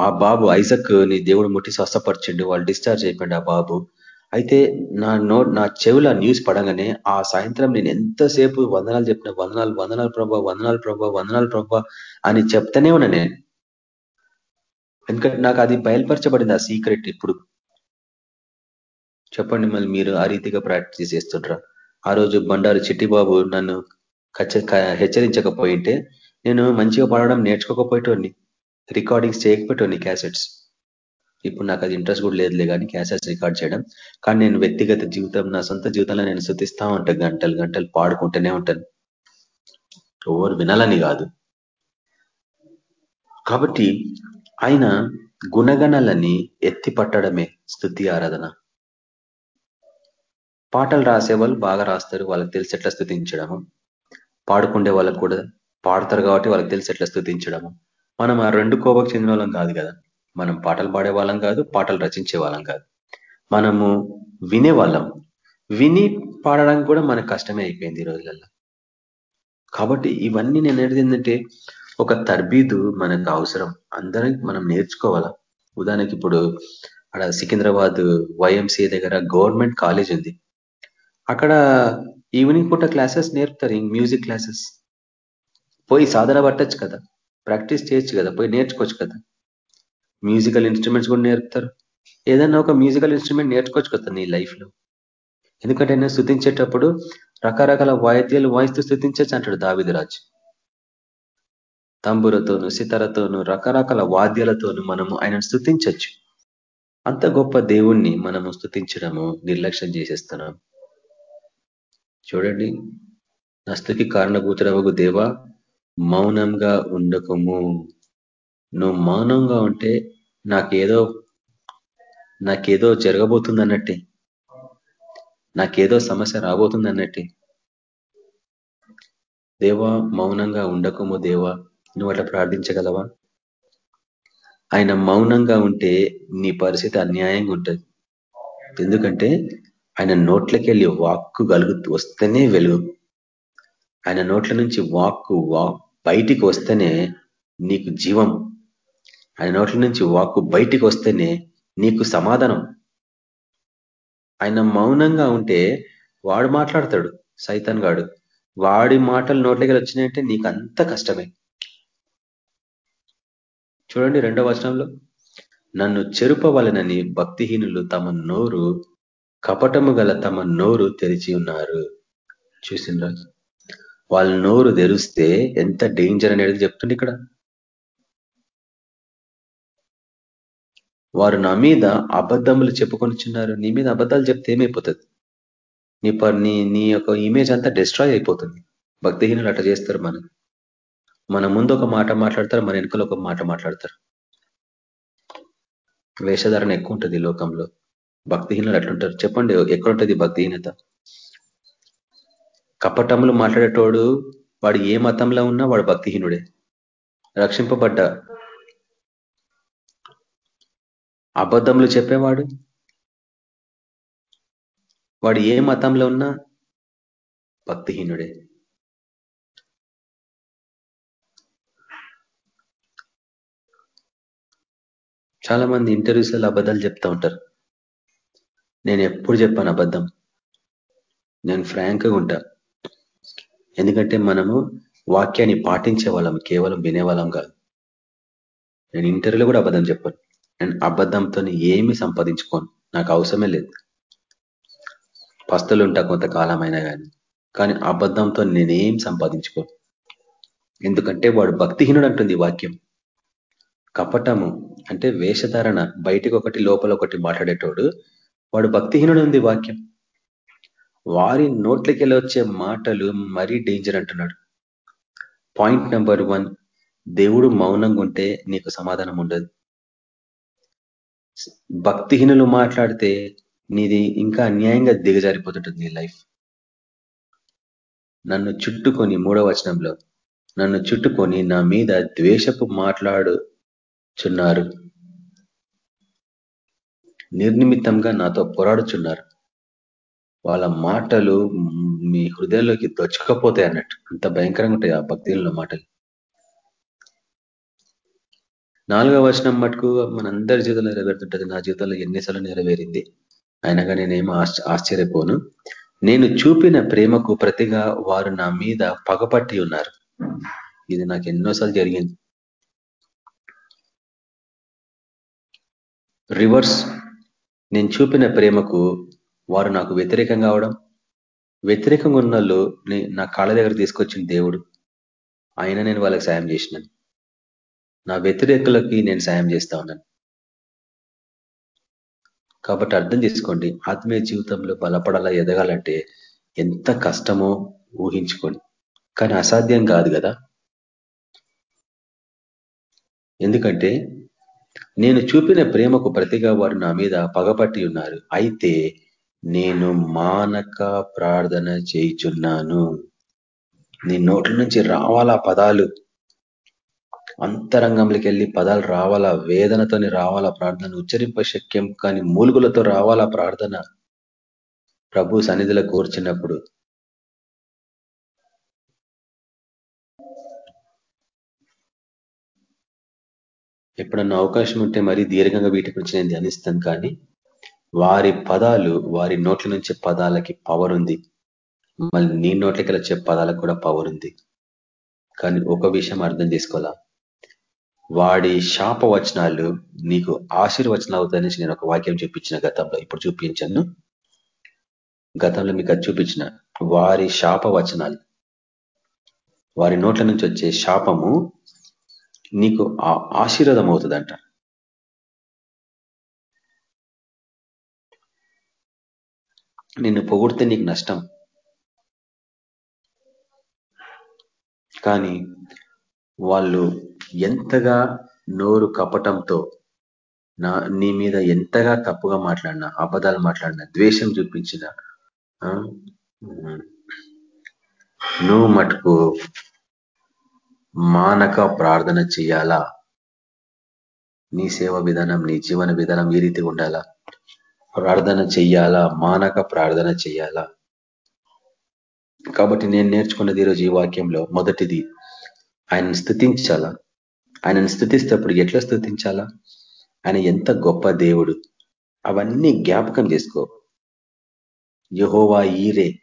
ఆ బాబు ఐజక్ని దేవుడు ముట్టి స్వస్థపరిచిండు వాళ్ళు డిశ్చార్జ్ అయిపోయింది ఆ బాబు. అయితే నా నో నా చెవుల న్యూస్ పడగానే ఆ సాయంత్రం నేను ఎంతసేపు వందనాలు చెప్పిన వందనాలు వందనాలు ప్రభా వందనాలు ప్రభా వందనాలు ప్రభా అని చెప్తానే ఉన్నా నేను. ఎందుకంటే నాకు అది బయలుపరచబడింది ఆ సీక్రెట్ ఇప్పుడు. చెప్పండి మళ్ళీ మీరు ఆ రీతిగా ప్రాక్టీస్ చేస్తుంటారా ఆ రోజు బండారు చిట్టిబాబు నన్ను హెచ్చరించకపోయింటే నేను మంచిగా పాడడం నేర్చుకోకపోయేటోని రికార్డింగ్స్ చేయకపోయేటోని క్యాసెట్స్ ఇప్పుడు నాకు అది ఇంట్రెస్ట్ కూడా లేదులే కానీ క్యాసెట్స్ రికార్డ్ చేయడం. కానీ నేను వ్యక్తిగత జీవితం నా సొంత జీవితంలో నేను శృతిస్తా ఉంటాను గంటలు గంటలు పాడుకుంటూనే ఉంటాను. ఎవరు వినాలని కాదు. కాబట్టి ఆయన గుణగణాలని ఎత్తి పట్టడమే స్థుతి ఆరాధన. పాటలు రాసే వాళ్ళు బాగా రాస్తారు వాళ్ళకి తెలిసి ఎట్లా స్థుతించడము. పాడుకుండే వాళ్ళకు కూడా పాడతారు కాబట్టి వాళ్ళకి తెలిసి ఎట్లా స్థుతించడము. మనం ఆ రెండు కోపకు చెందిన వాళ్ళం కాదు కదా. మనం పాటలు పాడే వాళ్ళం కాదు పాటలు రచించే వాళ్ళం కాదు. మనము వినే వాళ్ళం. విని పాడడానికి కూడా మనకు కష్టమే అయిపోయింది ఈ రోజులలో కాబట్టి ఇవన్నీ నేను ఏంటంటే ఒక తర్బీదు మనకు అవసరం. అందరం మనం నేర్చుకోవాలా? ఉదాహరణకి ఇప్పుడు అక్కడ సికింద్రాబాద్ వైఎంసీ దగ్గర గవర్నమెంట్ కాలేజ్ ఉంది. అక్కడ ఈవినింగ్ పూట క్లాసెస్ నేర్పుతారు మ్యూజిక్ క్లాసెస్ పోయి సాధన పట్టచ్చు కదా ప్రాక్టీస్ చేయొచ్చు కదా పోయి నేర్చుకోవచ్చు కదా. మ్యూజికల్ ఇన్స్ట్రుమెంట్స్ కూడా నేర్పుతారు. ఏదన్నా ఒక మ్యూజికల్ ఇన్స్ట్రుమెంట్ నేర్చుకోవచ్చు కదా నీ లైఫ్లో ఎందుకంటే నేను స్థుతించేటప్పుడు రకరకాల వాయిద్యాలు వాయిస్తూ స్థుతించచ్చు అంటాడు దావిదరాజ్. తంబురతోను సితరతోను రకరకాల వాద్యాలతోను మనము ఆయనను స్థుతించవచ్చు అంత గొప్ప దేవుణ్ణి మనము స్థుతించడము నిర్లక్ష్యం చేసేస్తున్నాం. చూడండి. నస్తుకి కారణభూతుడవగు దేవ మౌనంగా ఉండకము. నువ్వు మౌనంగా ఉంటే నాకేదో నాకేదో జరగబోతుంది అన్నట్టే నాకేదో సమస్య రాబోతుంది అన్నట్టే దేవా మౌనంగా ఉండకము దేవా నువ్వు అట్లా ప్రార్థించగలవా? ఆయన మౌనంగా ఉంటే నీ పరిస్థితి అన్యాయంగా ఉంటుంది. ఎందుకంటే ఆయన నోట్లకెళ్ళి వాక్కు కలుగు వస్తేనే వెలుగు. ఆయన నోట్ల నుంచి వాక్కు బయటికి వస్తేనే నీకు జీవం. ఆయన నోట్ల నుంచి వాక్కు బయటికి వస్తేనే నీకు సమాధానం. ఆయన మౌనంగా ఉంటే వాడు మాట్లాడతాడు సైతన్ గాడు. వాడి మాటలు నోట్లకి వచ్చినాయంటే నీకు అంత కష్టమే. చూడండి రెండవ వచనంలో. నన్ను చెరుపవలనని భక్తిహీనులు తమ నోరు కపటము గల తమ నోరు తెరిచి ఉన్నారు. చూసిండ్రా వాళ్ళ నోరు తెరిస్తే ఎంత డేంజర్ అనేది చెప్తుంది ఇక్కడ. వారు నా మీద అబద్ధములు చెప్పుకొని నీ మీద అబద్ధాలు చెప్తే ఏమైపోతుంది? నీ నీ నీ యొక్క ఇమేజ్ అంతా డిస్ట్రాయ్ అయిపోతుంది. భక్తిహీనులు అట్ట చేస్తారు మనం మన ముందు ఒక మాట మాట్లాడతారు మన వెనుకలు ఒక మాట మాట్లాడతారు. వేషధారణ ఎక్కువ ఉంటుంది లోకంలో. భక్తిహీనులు అట్లుంటారు చెప్పండి ఎక్కడుంటుంది భక్తిహీనత? కపటములు మాట్లాడేటోడు వాడు ఏ మతంలో ఉన్నా వాడు భక్తిహీనుడే. రక్షింపబడ్డ అబద్ధములు చెప్పేవాడు? వాడు ఏ మతంలో ఉన్నా భక్తిహీనుడే. చాలా మంది ఇంటర్వ్యూస్లలో అబద్ధాలు చెప్తా ఉంటారు. నేను ఎప్పుడు చెప్పాను అబద్ధం? నేను ఫ్రాంక్గా ఉంటా. ఎందుకంటే మనము వాక్యాన్ని పాటించే వాళ్ళం కేవలం వినేవాళ్ళం కాదు. నేను ఇంటర్వ్యూలో కూడా అబద్ధం చెప్పాను. నేను అబద్ధంతో ఏమి సంపాదించుకోను. నాకు అవసరమే లేదు. పస్తులు ఉంటా కొంతకాలం అయినా కానీ కానీ అబద్ధంతో నేనేం సంపాదించుకోను. ఎందుకంటే వాడు భక్తిహీనుడు అంటుంది వాక్యం. కపటము అంటే వేషధారణ. బయటికి ఒకటి లోపల ఒకటి మాట్లాడేటోడు వాడు భక్తిహీనుడు ఉంది వాక్యం. వారి నోట్లకెళ్ళి వచ్చే మాటలు మరీ డేంజర్ అంటున్నాడు. పాయింట్ నెంబర్ వన్ దేవుడు మౌనంగా ఉంటే నీకు సమాధానం ఉండదు. భక్తిహీనులు మాట్లాడితే నీది ఇంకా అన్యాయంగా దిగజారిపోతుంటుంది నీ లైఫ్ నన్ను చుట్టుకొని మూడవ వచనంలో నన్ను చుట్టుకొని నా మీద ద్వేషపు మాట్లాడుచున్నారు. నిర్నిమిత్తంగా నాతో పోరాడుచున్నారు. వాళ్ళ మాటలు మీ హృదయంలోకి దొచ్చుకపోతాయి అన్నట్టు. అంత భయంకరంగా ఉంటాయి ఆ భక్తిలో మాటలు. నాలుగవ వచనం మటుకు మనందరి జీవితంలో నెరవేరుతుంటది. నా జీవితంలో ఎన్నిసార్లు నెరవేరింది. అయినగా నేనేమో ఆశ్చర్యపోను. నేను చూపిన ప్రేమకు ప్రతిగా వారు నా మీద పగపట్టి ఉన్నారు. ఇది నాకు ఎన్నోసార్లు జరిగింది. రివర్స్ నేను చూపిన ప్రేమకు వారు నాకు వ్యతిరేకంగా అవడం వ్యతిరేకంగా ఉన్న నా కాళ్ళ దగ్గర తీసుకొచ్చిన దేవుడు. ఆయన నేను వాళ్ళకి సాయం చేసినాను. నా వ్యతిరేకులకి నేను సాయం చేస్తా ఉన్నాను. కాబట్టి అర్థం చేసుకోండి ఆత్మీయ జీవితంలో బలపడాలా ఎదగాలంటే ఎంత కష్టమో ఊహించుకోండి. కానీ అసాధ్యం కాదు కదా? ఎందుకంటే నేను చూపిన ప్రేమకు ప్రతిగా వారు నా మీద పగపట్టి ఉన్నారు. అయితే నేను మానక ప్రార్థన చేయుచున్నాను. నీ నోట్ల నుంచి రావాలా పదాలు? అంతరంగంలోకి వెళ్ళి పదాలు రావాలా? వేదనతోని రావాలా ప్రార్థన? ఉచ్చరింప శక్యం కానీ మూలుగులతో రావాలా ప్రార్థన? ప్రభు సన్నిధిలో కూర్చున్నప్పుడు ఎప్పుడన్నా అవకాశం ఉంటే మరీ దీర్ఘంగా వీటి గురించి నేను ధ్యానిస్తాను కానీ వారి పదాలు వారి నోట్ల నుంచి పదాలకి పవర్ ఉంది. మళ్ళీ నీ నోట్లకి వచ్చే పదాలకు కూడా పవర్ ఉంది. కానీ ఒక విషయం అర్థం చేసుకోవాలా? వాడి శాప వచనాలు నీకు ఆశీర్వచనాలు అవుతాయనేసి నేను ఒక వాక్యం చూపించిన గతంలో. ఇప్పుడు చూపించాను. గతంలో మీకు అది చూపించిన. వారి శాప వచనాలు వారి నోట్ల నుంచి వచ్చే శాపము నీకు ఆశీర్వాదం అవుతుందంట నిన్ను పొగిడితే నీకు నష్టం. కానీ వాళ్ళు ఎంతగా నోరు కపటంతో నా నీ మీద ఎంతగా తప్పుగా మాట్లాడినా అబద్ధాలు మాట్లాడినా ద్వేషం చూపించిన నువ్వు మటుకు మానక ప్రార్థన చేయాలా? నీ సేవ విధానం నీ జీవన విధానం ఈ రీతి ఉండాలా? ప్రార్థన చెయ్యాలా మానక ప్రార్థన చెయ్యాలా కాబట్టి నేను నేర్చుకున్నది ఈరోజు ఈ వాక్యంలో మొదటిది ఆయనను స్థుతించాలా? ఆయనను స్థుతిస్తేప్పుడు ఎట్లా స్థుతించాలా? ఆయన ఎంత గొప్ప దేవుడు. అవన్నీ జ్ఞాపకం చేసుకో. యహోవా ఈరే.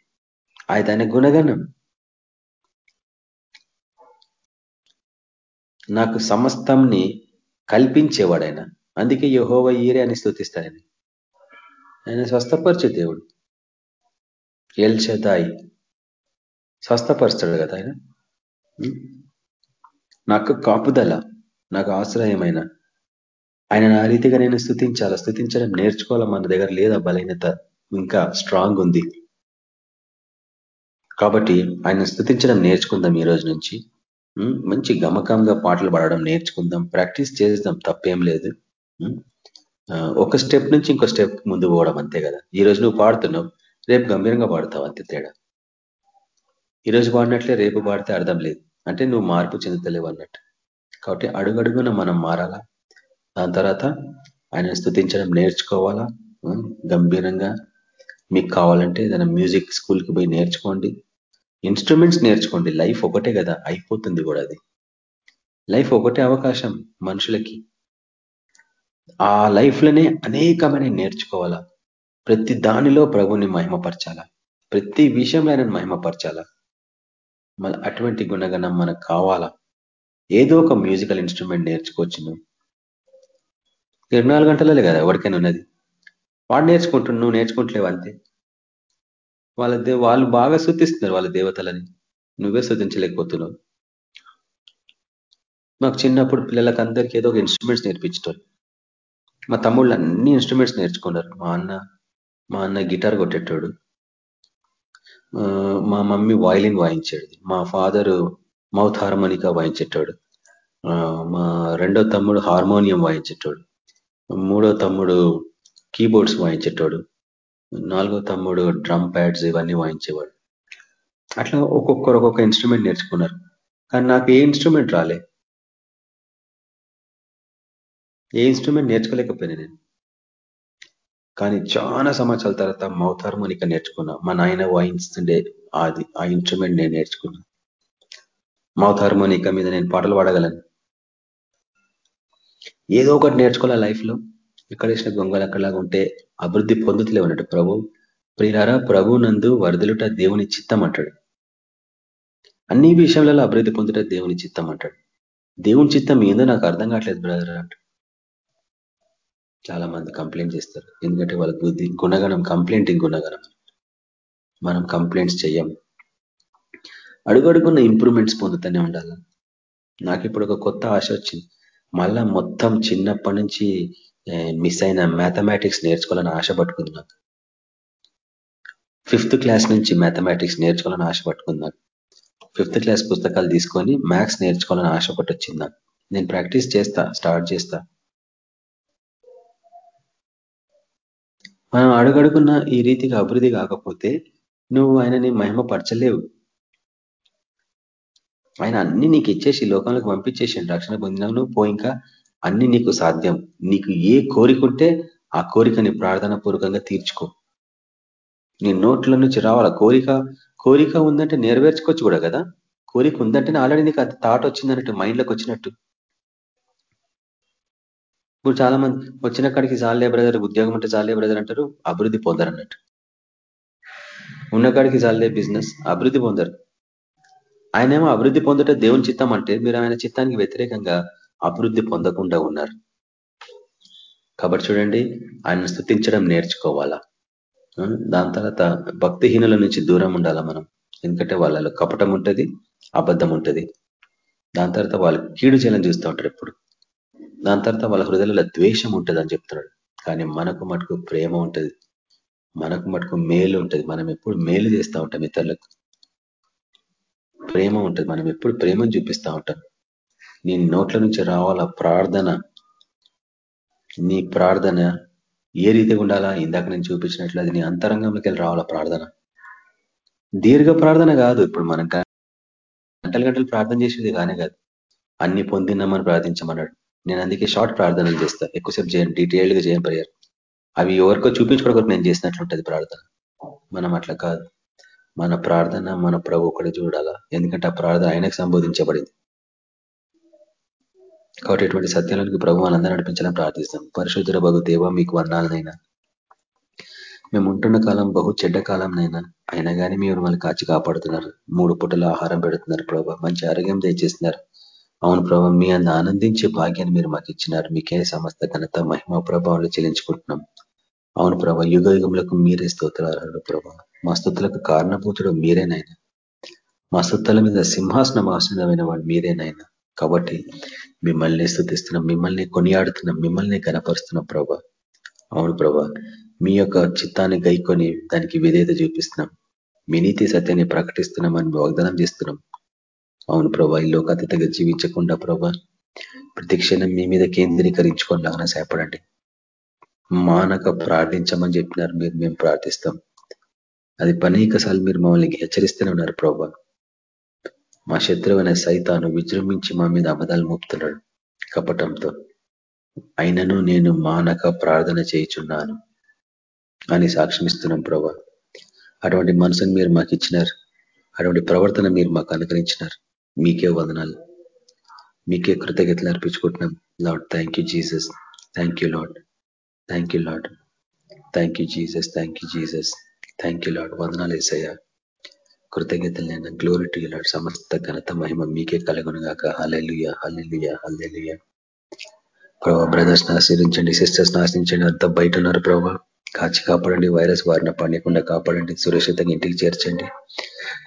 ఆయన గుణగణం. నాకు సమస్తంని కల్పించేవాడు అందుకే యహోవ ఈరే అని స్థుతిస్తాయని ఆయన స్వస్థపరచు దేవుడు. ఎల్చదాయి స్వస్థపరుస్తాడు కదా ఆయన? నాకు కాపుదల నాకు ఆశ్రయమైన. ఆయన ఆ రీతిగా నేను స్థుతించాలా స్థుతించడం నేర్చుకోవాలా? మన దగ్గర లేదా బలహీనత ఇంకా స్ట్రాంగ్ ఉంది. కాబట్టి ఆయన స్థుతించడం నేర్చుకుందాం ఈ రోజు నుంచి. మంచి గమకంగా పాటలు పాడడం నేర్చుకుందాం ప్రాక్టీస్ చేద్దాం తప్పేం లేదు. ఒక స్టెప్ నుంచి ఇంకో స్టెప్ ముందు పోవడం అంతే కదా. ఈ రోజు నువ్వు పాడుతున్నావు రేపు గంభీరంగా పాడుతావు అంతే తేడా. ఈరోజు పాడినట్లే రేపు పాడితే అర్థం లేదు. అంటే నువ్వు మార్పు చెందుతలేవు అన్నట్టు. కాబట్టి అడుగడుగున మనం మారాలా? దాని తర్వాత ఆయన స్థుతించడం నేర్చుకోవాలా? గంభీరంగా. మీకు కావాలంటే ఏదైనా మ్యూజిక్ స్కూల్కి పోయి నేర్చుకోండి. ఇన్స్ట్రుమెంట్స్ నేర్చుకోండి. లైఫ్ ఒకటే కదా. అయిపోతుంది కూడా అది. లైఫ్ ఒకటే అవకాశం మనుషులకి. ఆ లైఫ్లోనే అనేకమైన నేర్చుకోవాలా. ప్రతి దానిలో ప్రభుని మహిమపరచాలా. ప్రతి విషయంలో ఆయన మహిమపరచాలా. మన అటువంటి గుణగణం మనకు కావాలా. ఏదో ఒక మ్యూజికల్ ఇన్స్ట్రుమెంట్ నేర్చుకోవచ్చు నువ్వు ఇరవై నాలుగు గంటలలో కదా ఎవరికైనా ఉన్నది. వాడు నేర్చుకుంటున్నావు నువ్వు నేర్చుకుంటలేవు అంతే. వాళ్ళ దే వాళ్ళు బాగా శుద్ధిస్తున్నారు వాళ్ళ దేవతలని. నువ్వే శుద్ధించలేకపోతున్నావు. మాకు చిన్నప్పుడు పిల్లలకు అందరికీ ఏదో ఒక ఇన్స్ట్రుమెంట్స్ నేర్పించటం మా తమ్ముళ్ళు అన్ని ఇన్స్ట్రుమెంట్స్ నేర్చుకున్నారు. మా అన్న మా అన్న గిటార్ కొట్టేటోడు. మా మమ్మీ వాయిలిన్ వాయించాడు మా ఫాదరు మౌత్ హార్మోనికా వాయించేటోడు. మా రెండో తమ్ముడు హార్మోనియం వాయించేటోడు. మూడో తమ్ముడు కీబోర్డ్స్ వాయించేటోడు. నాలుగో తమ్ముడు డ్రమ్ ప్యాడ్స్ ఇవన్నీ వాయించేవాడు. అట్లా ఒక్కొక్కరు ఒక్కొక్క ఇన్స్ట్రుమెంట్ నేర్చుకున్నారు. కానీ నాకు ఏ ఇన్స్ట్రుమెంట్ రాలే. ఏ ఇన్స్ట్రుమెంట్ నేర్చుకోలేకపోయినా నేను. కానీ చాలా సంవత్సరాల తర్వాత మౌత్ హార్మోనిక నేర్చుకున్నా. మా నాయన వాయించుతుండే అది ఆ ఇన్స్ట్రుమెంట్ నేను నేర్చుకున్నా. మౌత్ హార్మోనిక మీద నేను పాటలు పాడగలను. ఏదో ఒకటి నేర్చుకోవాలా లైఫ్లో? ఎక్కడ వేసిన గొంగలు అక్కడలాగా ఉంటే అభివృద్ధి పొందుతలేవు ఉన్నట్టు ప్రభు. ప్రియారా ప్రభు నందు వరదలుట దేవుని చిత్తం అంటాడు. అన్ని విషయాలలో అభివృద్ధి పొందుట దేవుని చిత్తం అంటాడు. దేవుని చిత్తం ఏందో నాకు అర్థం కావట్లేదు బ్రదర్ అంటాడు. చాలా మంది కంప్లైంట్ చేస్తారు. ఎందుకంటే వాళ్ళ బుద్ధి గుణగణం కంప్లైంటింగ్ గుణగణం. మనం కంప్లైంట్స్ చెయ్యం. అడుగడుగున్న ఇంప్రూవ్మెంట్స్ పొందుతూనే ఉండాలి. నాకు ఇప్పుడు ఒక కొత్త ఆశ వచ్చింది. మళ్ళా మొత్తం చిన్నప్పటి నుంచి మిస్ అయిన మ్యాథమెటిక్స్ నేర్చుకోవాలని ఆశ పట్టుకుంది నాకు. ఫిఫ్త్ క్లాస్ నుంచి మ్యాథమెటిక్స్ నేర్చుకోవాలని ఆశ పట్టుకుంది నాకు. ఫిఫ్త్ క్లాస్ పుస్తకాలు తీసుకొని మ్యాథ్స్ నేర్చుకోవాలని ఆశ ఒకటి వచ్చింది నాకు. నేను ప్రాక్టీస్ చేస్తా స్టార్ట్ చేస్తా. మనం అడుగడుగున్న ఈ రీతిగా అభివృద్ధి కాకపోతే నువ్వు ఆయనని మహిమపరచలేవు. ఆయన అన్ని నీకు ఇచ్చేసి లోకంలోకి పంపించేసి రక్షణ పొందినావు. నువ్వు పో ఇంకా అన్ని నీకు సాధ్యం. నీకు ఏ కోరిక ఉంటే ఆ కోరికని ప్రార్థన పూర్వకంగా తీర్చుకో. నీ నోట్ల నుంచి రావాల? కోరిక కోరిక ఉందంటే నెరవేర్చుకోవచ్చు కూడా కదా? కోరిక ఉందంటే ఆల్రెడీ నీకు అది థాట్ వచ్చిందన్నట్టు మైండ్లోకి వచ్చినట్టు. ఇప్పుడు చాలా మంది వచ్చిన కాడికి జాలే బ్రదర్ ఉద్యోగం అంటే జాలే బ్రదర్ అంటారు అభివృద్ధి పొందరు అన్నట్టు. ఉన్న కాడికి జాలే బిజినెస్ అభివృద్ధి పొందరు. ఆయనేమో అభివృద్ధి పొందుట దేవుని చిత్తం అంటే మీరు ఆయన చిత్తానికి వ్యతిరేకంగా అభివృద్ధి పొందకుండా ఉన్నారు. కాబట్టి చూడండి ఆయన స్థుతించడం నేర్చుకోవాలా? దాని తర్వాత భక్తిహీనుల నుంచి దూరం ఉండాలా మనం? ఎందుకంటే వాళ్ళలో కపటం ఉంటుంది అబద్ధం ఉంటుంది. దాని తర్వాత వాళ్ళు కీడు చేయాలని చూస్తూ ఉంటారు ఎప్పుడు. దాని తర్వాత వాళ్ళ హృదయాలలో ద్వేషం ఉంటుంది అని చెప్తున్నాడు. కానీ మనకు మటుకు ప్రేమ ఉంటుంది. మనకు మటుకు మేలు ఉంటుంది. మనం ఎప్పుడు మేలు చేస్తూ ఉంటాం ఇతరులకు. ప్రేమ ఉంటుంది. మనం ఎప్పుడు ప్రేమను చూపిస్తూ ఉంటాం. నీ నోట్ల నుంచి రావాల ప్రార్థన? నీ ప్రార్థన ఏ రీతిగా ఉండాలా? ఇందాక నేను చూపించినట్లు అది నీ అంతరంగంలోకి వెళ్ళి రావాలా ప్రార్థన? దీర్ఘ ప్రార్థన కాదు ఇప్పుడు మనం గంటలు గంటలు ప్రార్థన చేసేది కానే కాదు. అన్ని పొందినామని ప్రార్థించమన్నాడు. నేను అందుకే షార్ట్ ప్రార్థనలు చేస్తా. ఎక్కువసేపు చేయను డీటెయిల్డ్గా చేయను ప్రేయర్. అవి ఎవరికో చూపించుకోవడానికి నేను చేసినట్లుంటుంది ప్రార్థన. మనం అట్లా కాదు. మన ప్రార్థన మన ప్రభు ఒకటి చూడాలా? ఎందుకంటే ఆ ప్రార్థన ఆయనకు సంబోధించబడింది. కాబట్టి ఇటువంటి సత్యాలకు ప్రభు మనందరూ నడిపించాలని ప్రార్థిస్తాం పరిశుద్ధుల బగు దేవ మీకు వర్ణాలనైనా మేము ఉంటున్న కాలం బహు చెడ్డ కాలంనైనా అయినా కానీ మీరు మళ్ళీ కాచి కాపాడుతున్నారు. మూడు పూటల ఆహారం పెడుతున్నారు ప్రభావ మంచి ఆరోగ్యం దయచేస్తున్నారు. అవును ప్రభావ మీ అంత ఆనందించే భాగ్యాన్ని మీరు మాకు ఇచ్చినారు. మీకే సమస్త ఘనత మహిమ ప్రభావాలు చెల్లించుకుంటున్నాం. అవును ప్రభా యుగ యుగములకు మీరే స్తోత్రాలు ప్రభా. మా స్థుతులకు కారణభూతుడు మీరేనాయన మా స్థుతుల మీద సింహాసనం ఆసనమైన వాడు మీరేనాయన కాబట్టి మిమ్మల్ని స్థుతిస్తున్నాం మిమ్మల్ని కొనియాడుతున్నాం మిమ్మల్ని కనపరుస్తున్నాం ప్రభా. అవును ప్రభా మీ యొక్క చిత్తాన్ని గైకొని దానికి విధేయత చూపిస్తున్నాం. మీ నీతి సత్యాన్ని ప్రకటిస్తున్నామని వాగ్దానం చేస్తున్నాం. అవును ప్రభా ఈ లోకాతీతంగా జీవించకుండా ప్రభా ప్రతిక్షణం మీ మీద కేంద్రీకరించుకోలాగా సేపడండి మానక ప్రార్థించమని చెప్పినారు మీరు మేము ప్రార్థిస్తాం. అది పనేకసార్లు మీరు మమ్మల్ని హెచ్చరిస్తూనే ఉన్నారు ప్రభా. మా శత్రువైన సైతాను విజృంభించి మా మీద అబద్ధాలు మోపుతున్నాడు కపటంతో. అయినను నేను మానక ప్రార్థన చేయుచున్నాను అని సాక్ష్యం ఇస్తున్నాం ప్రభా. అటువంటి మనసును మీరు మాకు ఇచ్చినారు. అటువంటి ప్రవర్తన మీరు మాకు అనుగ్రహించినారు. మీకే వదనాలు. మీకే కృతజ్ఞతలు అర్పించుకుంటున్నాం. Lord thank you Jesus thank you Lord thank you Lord thank you Jesus thank you Jesus thank you Lord వదనాలు వేసయ్యా కృతజ్ఞతలు నేను గ్లోరీ టు లాడ్ సమస్త ఘనత మహిమ మీకే కలగనుగాక. హలెలుయ హలెలుయ హలెలుయ ప్రభావ బ్రదర్స్ ఆశ్రయించండి సిస్టర్స్ ఆశ్రయించండి అంతా బయట ఉన్నారు ప్రభావ కాచి కాపాడండి వైరస్ వారిని పడకుండా కాపాడండి. సురక్షితంగా ఇంటికి చేర్చండి.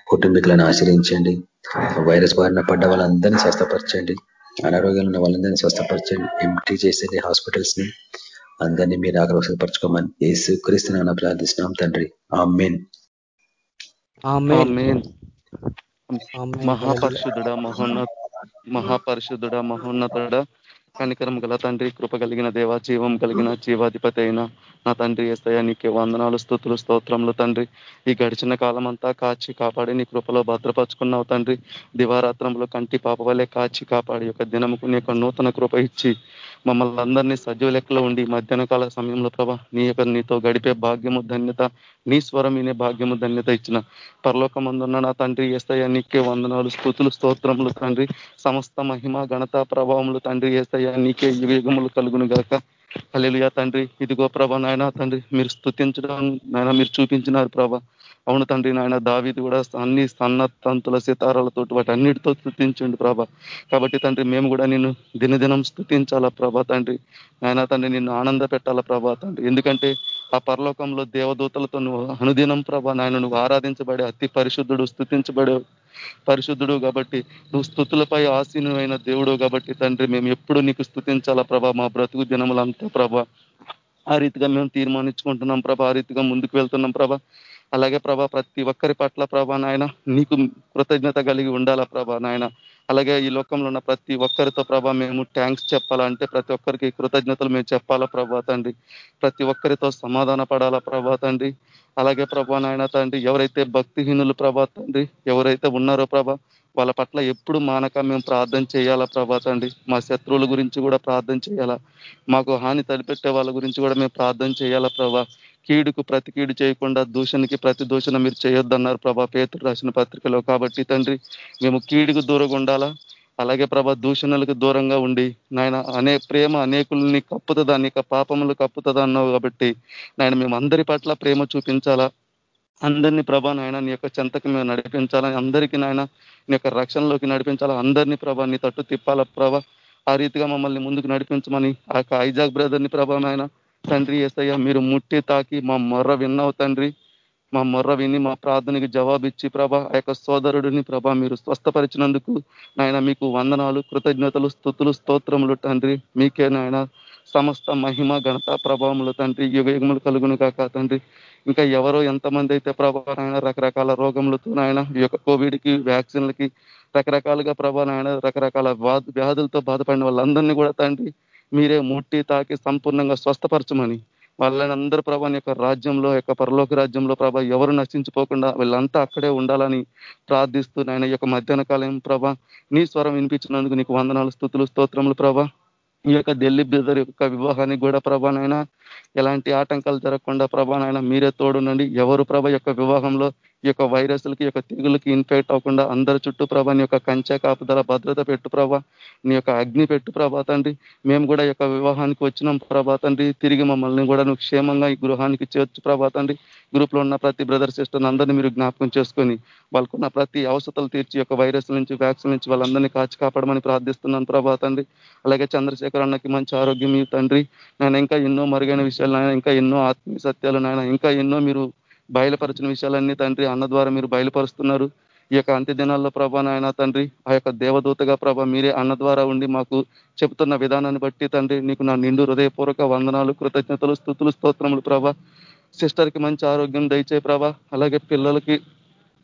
కుటుంబీకులను ఆశ్రయించండి వైరస్ బారిన పడ్డ వాళ్ళందరినీ స్వస్థపరచండి. అనారోగ్యాలు ఉన్న వాళ్ళందరినీ స్వస్థపరచండి. ఎంటీ చేసేది హాస్పిటల్స్ని. అందరినీ మీరు ఆగ్రహపరచుకోమని ఏసు క్రీస్తున్నా ప్రార్థిస్తున్నాం తండ్రి. ఆ మెయిన్ మహాపరిశుద్ధుడ మహోన్నత మహాపరిశుద్ధుడ మహోన్నతుడ కనికరం గల తండ్రి కృప కలిగిన దేవ జీవం కలిగిన జీవాధిపతి అయిన నా తండ్రి ఏస్తయ్య నీకే వందనాలు స్థుతులు స్తోత్రములు తండ్రి. ఈ గడిచిన కాలం అంతా కాచి కాపాడి నీ కృపలో భద్రపరుచుకున్నావు తండ్రి. దివారాత్రంలో కంటి పాప వల్లే కాచి కాపాడి యొక్క దినముకు నీ యొక్క నూతన కృప ఇచ్చి మమ్మల్ని అందరినీ సజీవ లెక్కలో ఉండి మధ్యాహ్న కాల సమయంలో ప్రభా నీ యొక్క నీతో గడిపే భాగ్యము ధన్యత నీ స్వరం వినే భాగ్యము ధన్యత ఇచ్చిన పరలోకమందున్న నా తండ్రి ఏస్తయ్య నీకే వందనాలు స్థుతులు స్తోత్రములు తండ్రి. సమస్త మహిమ ఘనత ప్రభావములు తండ్రి ఏస్తయ్య నీకే యుగములు కలుగును గాక. అల్లెలుయా తండ్రి. ఇదిగో ప్రభ నాయన తండ్రి మీరు స్థుతించడం నాయన మీరు చూపించినారు ప్రభ. అవును తండ్రి నాయన దావిది కూడా అన్ని సన్న తంతుల సితారాలతో వాటి అన్నిటితో స్థుతించండి ప్రభ. కాబట్టి తండ్రి మేము కూడా నిన్ను దినదినం స్థుతించాలా ప్రభా తండ్రి. నాయన తండ్రి నిన్ను ఆనంద పెట్టాలా ప్రభా తండ్రి. ఎందుకంటే ఆ పరలోకంలో దేవదూతలతో నువ్వు అనుదినం ప్రభా నాయన నువ్వు ఆరాధించబడే అతి పరిశుద్ధుడు స్థుతించబడే పరిశుద్ధుడు కాబట్టి నువ్వు స్థుతులపై ఆసీనమైన దేవుడు కాబట్టి తండ్రి మేము ఎప్పుడు నీకు స్థుతించాలా ప్రభా? మా బ్రతుకు దినములంతా ప్రభా ఆ రీతిగా మేము తీర్మానించుకుంటున్నాం ప్రభా ఆ రీతిగా ముందుకు వెళ్తున్నాం ప్రభా. అలాగే ప్రభా ప్రతి ఒక్కరి పట్ల ప్రభా నాయన నీకు కృతజ్ఞత కలిగి ఉండాలా ప్రభా నాయన. అలాగే ఈ లోకంలో ఉన్న ప్రతి ఒక్కరితో ప్రభా మేము ట్యాంక్స్ చెప్పాలంటే ప్రతి ఒక్కరికి కృతజ్ఞతలు మేము చెప్పాలా ప్రభా తండ్రి. ప్రతి ఒక్కరితో సమాధాన పడాలా ప్రభా తండ్రి. అలాగే ప్రభా నాయన తండ్రి ఎవరైతే భక్తిహీనులు ప్రభా తండ్రి ఎవరైతే ఉన్నారో ప్రభా వాళ్ళ పట్ల ఎప్పుడు మానక మేము ప్రార్థన చేయాలా ప్రభా తండ్రి. మా శత్రువుల గురించి కూడా ప్రార్థన చేయాలా. మాకు హాని తలిపెట్టే వాళ్ళ గురించి కూడా మేము ప్రార్థన చేయాలా ప్రభా. కీడుకు ప్రతి కీడు చేయకుండా దూషణకి ప్రతి దూషణ మీరు చేయొద్దన్నారు ప్రభా. పేతుడు రాసిన పత్రికలో కాబట్టి తండ్రి మేము కీడుకు దూరంగా ఉండాలా? అలాగే ప్రభా దూషణలకు దూరంగా ఉండి నాయన అనే ప్రేమ అనేకుల్ని కప్పుతుంది? అనేక పాపములు కప్పుతుంది అన్నావు కాబట్టి నాయన మేము అందరి పట్ల ప్రేమ చూపించాలా? అందరినీ ప్రభా నాయన నీ యొక్క చెంతకు మేము నడిపించాలని అందరికీ నాయన నీ యొక్క రక్షణలోకి నడిపించాలా? అందరినీ ప్రభా నీ తట్టు తిప్పాల? ప్రభా ఆ రీతిగా మమ్మల్ని ముందుకు నడిపించమని ఆ యొక్క ఐజాక్ బ్రదర్ని ప్రభా నాయన తండ్రి ఏసయ్య మీరు ముట్టి తాకి మా మొర్ర విన్నావు తండ్రి. మా మొర్ర విని మా ప్రార్థనకి జవాబిచ్చి ప్రభ ఆ యొక్క సోదరుడిని ప్రభ మీరు స్వస్థపరిచినందుకు నాయన మీకు వందనాలు కృతజ్ఞతలు స్థుతులు స్తోత్రములు తండ్రి. మీకే నాయన సమస్త మహిమ ఘనత ప్రభావములు తండ్రి. యుగములు కలుగును కాక తండ్రి. ఇంకా ఎవరో ఎంతమంది అయితే ప్రభా నాయన రకరకాల రోగములతో నాయన ఈ యొక్క కోవిడ్కి వ్యాక్సిన్లకి రకరకాలుగా ప్రభా నాయన రకరకాల వ్యాధులతో బాధపడిన వాళ్ళందరినీ కూడా తండ్రి మీరే ముట్టి తాకి సంపూర్ణంగా స్వస్థపరచమని. వాళ్ళని అందరూ ప్రభా యొక్క రాజ్యంలో యొక్క పరలోక రాజ్యంలో ప్రభా ఎవరు నశించిపోకుండా వీళ్ళంతా అక్కడే ఉండాలని ప్రార్థిస్తూ నాయన యొక్క మధ్యాహ్న కాలం ప్రభా నీ స్వరం వినిపించినందుకు నీకు వందనాలు స్థుతులు స్తోత్రములు ప్రభా. ఈ యొక్క ఢిల్లీ బ్రదర్ యొక్క వివాహానికి కూడా ప్రభానైనా ఎలాంటి ఆటంకాలు జరగకుండా ప్రభానైనా మీరే తోడునండి ఎవరు ప్రభ యొక్క వివాహంలో ఈ యొక్క వైరస్లకి యొక్క తెగులకి ఇన్ఫెక్ట్ అవ్వకుండా అందరి చుట్టూ ప్రభా నీ యొక్క కంచె కాపుదల భద్రత పెట్టు ప్రభా. నీ యొక్క అగ్ని పెట్టు ప్రభా తండ్రి. మేము కూడా యొక్క వివాహానికి వచ్చినాం ప్రభా తండ్రి. తిరిగి మమ్మల్ని కూడా నువ్వు క్షేమంగా ఈ గృహానికి చేర్చు ప్రభా తండ్రి. గ్రూప్లో ఉన్న ప్రతి బ్రదర్ సిస్టర్ని అందరినీ మీరు జ్ఞాపకం చేసుకొని వాళ్ళకున్న ప్రతి అవసరాలు తీర్చి యొక్క వైరస్ నుంచి వ్యాక్సిన్ నుంచి వాళ్ళందరినీ కాచి కాపాడమని ప్రార్థిస్తున్నాను ప్రభా తండ్రి. అలాగే చంద్రశేఖర్ అన్నకి మంచి ఆరోగ్యం మీ తండ్రి. నేను ఇంకా ఎన్నో మరుగైన విషయాలు నాయన ఇంకా ఎన్నో ఆత్మీయ సత్యాలు నాయన ఇంకా ఎన్నో మీరు బయలుపరిచిన విషయాలన్నీ తండ్రి అన్న ద్వారా మీరు బయలుపరుస్తున్నారు. ఈ యొక్క అంత్య దినాల్లో ప్రభా నాయన తండ్రి ఆ యొక్క దేవదూతగా ప్రభ మీరే అన్న ద్వారా ఉండి మాకు చెబుతున్న విధానాన్ని బట్టి తండ్రి నీకు నా నిండు హృదయపూర్వక వందనాలు కృతజ్ఞతలు స్థుతులు స్తోత్రములు ప్రభ. సిస్టర్కి మంచి ఆరోగ్యం దయచే ప్రభ. అలాగే పిల్లలకి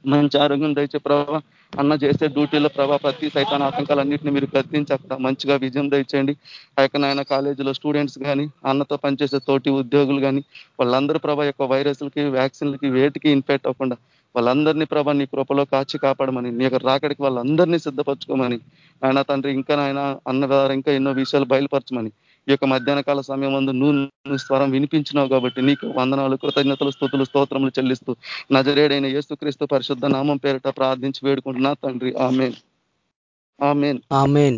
మంచి ఆరోగ్యం దయచే ప్రభావ అన్న చేసే డ్యూటీలో ప్రభావ ప్రతి సైతాన్ ఆటంకాలన్నింటినీ మీరు గద్దించి మంచిగా విజయం దయచేయండి. ఆ యొక్క నాయన కాలేజీలో స్టూడెంట్స్ కానీ అన్నతో పనిచేసే తోటి ఉద్యోగులు కానీ వాళ్ళందరూ ప్రభా యొక్క వైరస్లకి వ్యాక్సిన్లకి వేటికి ఇన్ఫెక్ట్ అవ్వకుండా వాళ్ళందరినీ ప్రభా నీ కృపలో కాచి కాపాడమని నీ యొక్క రాకడికి వాళ్ళందరినీ సిద్ధపరచుకోమని ఆయన తండ్రి ఇంకా నాయన అన్న ద్వారా ఇంకా ఎన్నో విషయాలు బయలుపరచమని ఈ యొక్క మధ్యాహ్న కాల సమయం అందు నువ్వు స్వరం వినిపించినావు కాబట్టి నీకు వందనాలు కృతజ్ఞతలు స్థుతులు స్తోత్రములు చెల్లిస్తూ నజరేడైన యేసుక్రీస్తు పరిశుద్ధ నామం పేరిట ప్రార్థించి వేడుకుంటున్నా తండ్రి. ఆమెన్. ఆమెన్. ఆమెన్.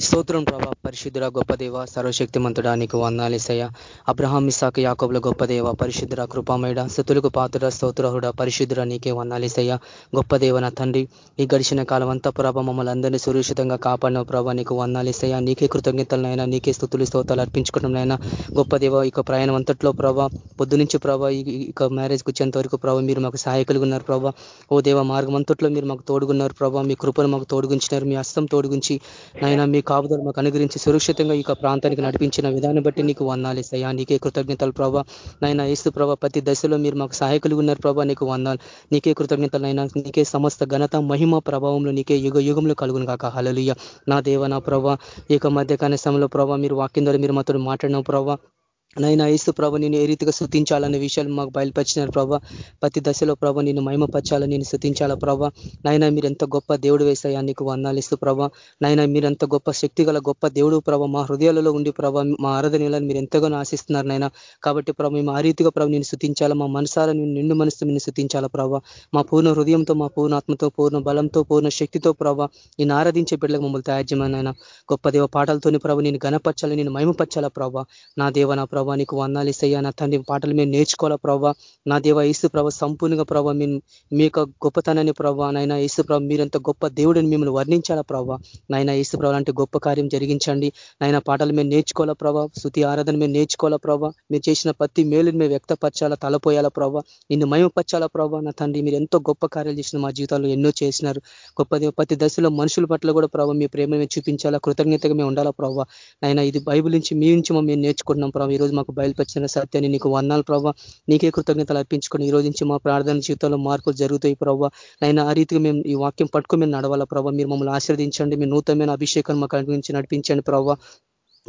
స్తోత్రం ప్రభా. పరిశుద్ధుర గొప్ప దేవ సర్వశక్తిమంతుడా నీకు వందాలేసయ్య అబ్రహాం ఇసాక యాకబుల గొప్ప దేవ పరిశుద్ధుర కృపామయుడ సుతులకు పాతుడ స్తోత్రహుడ పరిశుద్ధుర నీకే వందాలేసయ్య గొప్ప దేవ నా తండ్రి ఈ గడిచిన కాలం అంతా ప్రభ మమ్మల్ని అందరినీ సురక్షితంగా కాపాడిన ప్రభా నీకు వందాలేసయ్య నీకే కృతజ్ఞతలనైనా నీకే స్థుతులు స్తోతాలు అర్పించుకోవడంనైనా గొప్ప దేవ ఇక ప్రయాణం అంతట్లో ప్రభా పొద్దు నుంచి ప్రభా ఇక మ్యారేజ్కి వచ్చేంత వరకు ప్రభా మీరు మాకు సహాయకులుగా ఉన్నారు ప్రభా. ఓ దేవ మార్గం అంతట్లో మీరు మాకు తోడుగున్నారు ప్రభా. మీ కృపను మాకు తోడుగుంచినారు మీ అస్తం తోడుగుంచి నాయన మీకు కాపుదలు మాకు అనుగ్రహించి సురక్షితంగా ఈ ప్రాంతానికి నడిపించిన విధానం బట్టి నీకు వందాలి సయా నీకే కృతజ్ఞతలు ప్రభా. నాయన ఏసు ప్రభా ప్రతి దశలో మీరు మాకు సహాయకులు ఉన్నారు ప్రభా. నీకు వందాలు. నీకే కృతజ్ఞతలు అయినా నీకే సమస్త ఘనత మహిమ ప్రభావంలో నీకే యుగ యుగంలో కలుగును కాక హలలుయ నా దేవ నా ప్రభా ఈ మధ్య సమయంలో ప్రభా మీరు వాక్యం ద్వారా మీరు మాతో మాట్లాడిన ప్రభా. నైనా ఏసు ప్రభ నేను ఏ రీతిగా శృతించాలనే విషయాలు మాకు బయలుపరిచినారు ప్రభా. ప్రతి దశలో ప్రభ నేను మహిమపరచాలని నేను శృతించాలా ప్రభా. నైనా మీరు ఎంత గొప్ప దేవుడు వేసాయా నీకు వందాలిస్తూ ప్రభా. నైనా మీరు ఎంత గొప్ప శక్తి గొప్ప దేవుడు ప్రభ. మా హృదయాలలో ఉండి ప్రభ మా ఆరాధనలను మీరు ఎంతగానో ఆశిస్తున్నారు నైనా. కాబట్టి ప్రభ మేము ఆ రీతిగా ప్రభు నేను శృతించాలా మా మనసాల నిండు మనసుతో నేను శృతించాలా ప్రభా. మా పూర్ణ హృదయంతో మా పూర్ణ ఆత్మతో పూర్ణ బలంతో పూర్ణ శక్తితో ప్రభ నేను ఆరాధించే బిడ్డలకు మమ్మల్ని తయారు చేయమని గొప్ప దేవ పాటలతోని ప్రభ నేను గణపరచాలి నేను మహిమపరచాలా ప్రభా. నా దేవ నా ప్రభా నీకు వందాలు ఇస్తాయా. నా తండ్రి పాటలు మేము నేర్చుకోవాలా ప్రభా? నా దేవ ఈసు ప్రభ సంపూర్ణంగా ప్రభా మీ యొక్క గొప్పతనాన్ని ప్రభా నాయన ఈసు ప్రభ మీరంత గొప్ప దేవుడిని మిమ్మల్ని వర్ణించాలా ప్రభా? నాయన ఈసు ప్రభ లాంటి గొప్ప కార్యం జరిగించండి. నాయన పాటలు మేము నేర్చుకోవాలా ప్రభా? శృతి ఆరాధన మేము నేర్చుకోవాలా ప్రభా? మీరు చేసిన ప్రతి మేలుని మేము వ్యక్తపరచాలా తలపోయాలా ప్రభా? నిన్ను మయమపరచాలా ప్రభా? నా తండ్రి మీరు ఎంతో గొప్ప కార్యాలు చేసిన మా జీవితాల్లో ఎన్నో చేసినారు. గొప్ప ప్రతి దశలో మనుషుల పట్ల కూడా ప్రభావ మీ ప్రేమ మేము చూపించాలా కృతజ్ఞతగా మేము ఉండాలా ప్రభావ నాయన ఇది బైబుల్ నుంచి మీ నుంచి మేము నేర్చుకుంటున్నాం ప్రభావ ఈరోజు మాకు బయలుపరిచిన సత్యాన్ని నీకు వందాలు ప్రభావ నీకే కృతజ్ఞతలు అర్పించుకొని ఈ రోజు నుంచి మా ప్రార్థన జీవితంలో మార్పులు జరుగుతాయి ప్రభావ నైనా ఆ రీతిగా మేము ఈ వాక్యం పట్టుకుని మేము నడవాలా ప్రభావ మీరు మమ్మల్ని ఆశీర్వదించండి. మీ నూతనమైన అభిషేకం మాకు అనుగురించి నడిపించండి ప్రభావ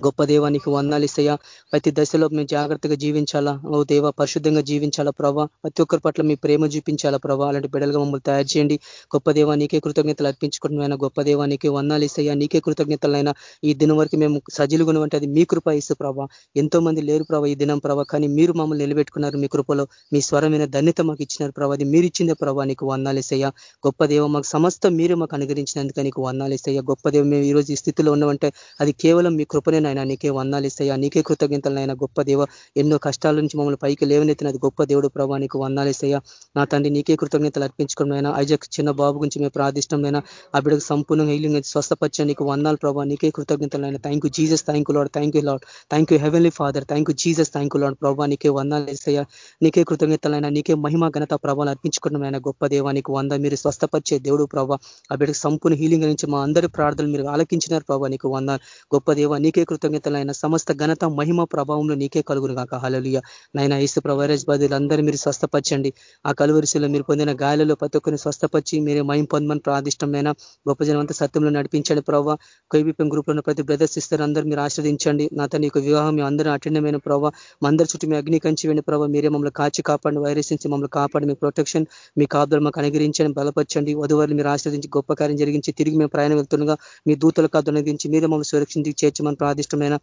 గొప్ప దేవానికి వందాలిసయ్యా ప్రతి దశలో మేము జాగ్రత్తగా జీవించాలా? ఓ దేవ పరిశుద్ధంగా జీవించాలా ప్రభా? ప్రతి ఒక్కరి పట్ల మీ ప్రేమ చూపించాలా ప్రభా? అలాంటి బిడ్డలుగా మమ్మల్ని తయారు చేయండి. గొప్ప దేవానికే కృతజ్ఞతలు అర్పించుకుంటున్నాయినా గొప్ప దేవానికి నీకే వందాలిసయ్యా నీకే కృతజ్ఞతలైనా. ఈ దినం వరకు మేము సజిలుగును అంటే అది మీ కృప ఇసు ప్రభా. ఎంతో మంది లేరు ప్రభా ఈ దినం ప్రభా. కానీ మీరు మమ్మల్ని నిలబెట్టుకున్నారు మీ కృపలో. మీ స్వరమైన ధన్యత మాకు ఇచ్చినారు ప్రభా. అది మీరు ఇచ్చిందే ప్రభా నీకు వందాలిసయ్యా గొప్ప దేవ మాకు సమస్తం మీరు మాకు అనుగ్రహించినందుకు నీకు వందాలిసయ్యా గొప్ప దేవ మేము ఈ రోజు ఈ స్థితిలో ఉన్నామంటే అది కేవలం మీ కృపనే నాయన నీకే వందాలు ఇస్తాయా? నీకే నాయన గొప్ప దేవ. ఎన్నో కష్టాల నుంచి మమ్మల్ని పైకి లేవనెత్తినది గొప్ప దేవుడు ప్రభా నీకు వందాలు ఇస్తాయా? నా తండ్రి నీకే కృతజ్ఞతలు అర్పించుకోవడం ఐజక్ చిన్న బాబు గురించి మేము ప్రార్థిష్టమైనా ఆ బిడ్డకు సంపూర్ణంగా హీలింగ్ స్వస్థపచ్చా నీకు వందాలు ప్రభా నీకే కృతజ్ఞతలైనా thank you Jesus thank you Lord thank you Lord thank you heavenly father thank you Jesus thank you Lord ప్రభా నీకే వందాలు ఇస్తాయా? నీకే కృతజ్ఞతలైనా నీకే మహిమ ఘనత ప్రభావం అర్పించుకోవడం గొప్ప దేవా నీకు వంద మీరు స్వస్థపరిచే దేవుడు ప్రభా. ఆ బిడ్డకు సంపూర్ణ హీలింగ్ నుంచి మా అందరి ప్రార్థనలు మీరు ఆలకించినారు ప్రభా నీకు వంద గొప్ప దేవ నీకే కృతజ్ఞతలైన సమస్త ఘనత మహిమ ప్రభావంలో నీకే కలుగును కాక హలలియ నైనా ఈసు ప్రవైరస్ అందరూ మీరు స్వస్థపరచండి. ఆ కలువరిశిలో మీరు పొందిన గాయాలలో ప్రతి ఒక్కరిని స్వస్థపరిచి మీరే మహిం పొందమని ప్రార్థిష్టమైన గొప్ప జనమంతా సత్యంలో నడిపించండి ప్రభావ కైబిపిఎం గ్రూప్లో ప్రతి బ్రదర్స్ ఇస్తారు అందరూ మీరు ఆశ్రదించండి నా తన యొక్క వివాహం మీ అందరూ అటెండమైన ప్రభావ అందరి చుట్టూ మీ అగ్ని కంచి వెండి ప్రభావ మీరే మమ్మల్ని కాచి కాపాడి వైరస్ నుంచి మమ్మల్ని కాపాడి మీ ప్రొటెక్షన్ మీ కాపుదలు మాకు అనుగ్రహించండి బలపరచండి. వధువారిని మీరు ఆశ్రదించి గొప్ప కార్యం జరిగించి తిరిగి మేము ప్రయాణం వెళ్తుండగా మీ దూతల కాదు అనుగ్రహించి మీరే మమ్మల్ని సురక్షించి చేర్చమని ప్రార్థిష్టమైన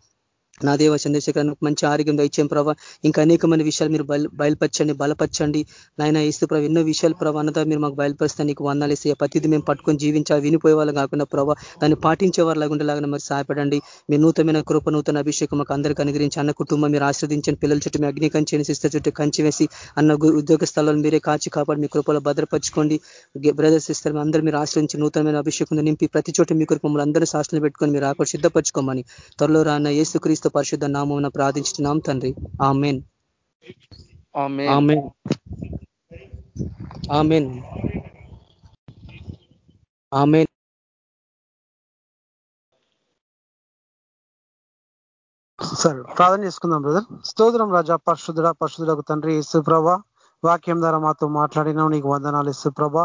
నా దేవ చంద్రశేఖర్ మంచి ఆరోగ్యం దయచేయం ప్రభావ ఇంకా అనేకమైన విషయాలు మీరు బయలుపరచండి బలపరచండి. నాయన ఇస్తూ ప్రభావ ఎన్నో విషయాలు ప్రభావ అన్నదా మీరు మాకు బయలుపరిస్తే నీకు వందాలేసి ప్రతిదీ మేము పట్టుకొని జీవించా వినిపోయే వాళ్ళు కాకుండా ప్రభావ దాన్ని పాటించే వారు లాగుండేలాగా మరి సహాయపడండి. మీ నూతనమైన కృప నూతన అభిషేకం మాకు అందరికీ అనుగ్రహించి అన్న కుటుంబం మీరు ఆశ్రదించండి పిల్లల చుట్టూ మీ అగ్ని కంచెని సిస్టర్ చుట్టూ కంచి వేసి అన్న ఉద్యోగ స్థలాలు మీరే కాచి కాపాడి మీ కృపలో భద్రపరచుకోండి. బ్రదర్ సిస్టర్ అందరూ మీరు ఆశ్రయించి నూతనమైన అభిషేకం నింపి ప్రతి చోట మీ కృప మమ్మల్ని అందరూ శాసనలు పెట్టుకొని మీరు ఆకలి సిద్ధపరచుకోమని త్వరలో రాన్న ఏసుక్రీస్తు క్రీస్తు పరిశుద్ధ నామం ప్రార్థించున్నాం తండ్రి. ఆమెన్. ఆమెన్. ఆమెన్. సరే ప్రార్థన చేసుకుందాం బ్రదర్. స్తోత్రం రాజా పరిశుద్ధుడ పరిశుద్ధులకు తండ్రి ఇసుప్రభ వాక్యం ద్వారా మాతో మాట్లాడినావు నీకు వందనాలు ఇసుప్రభ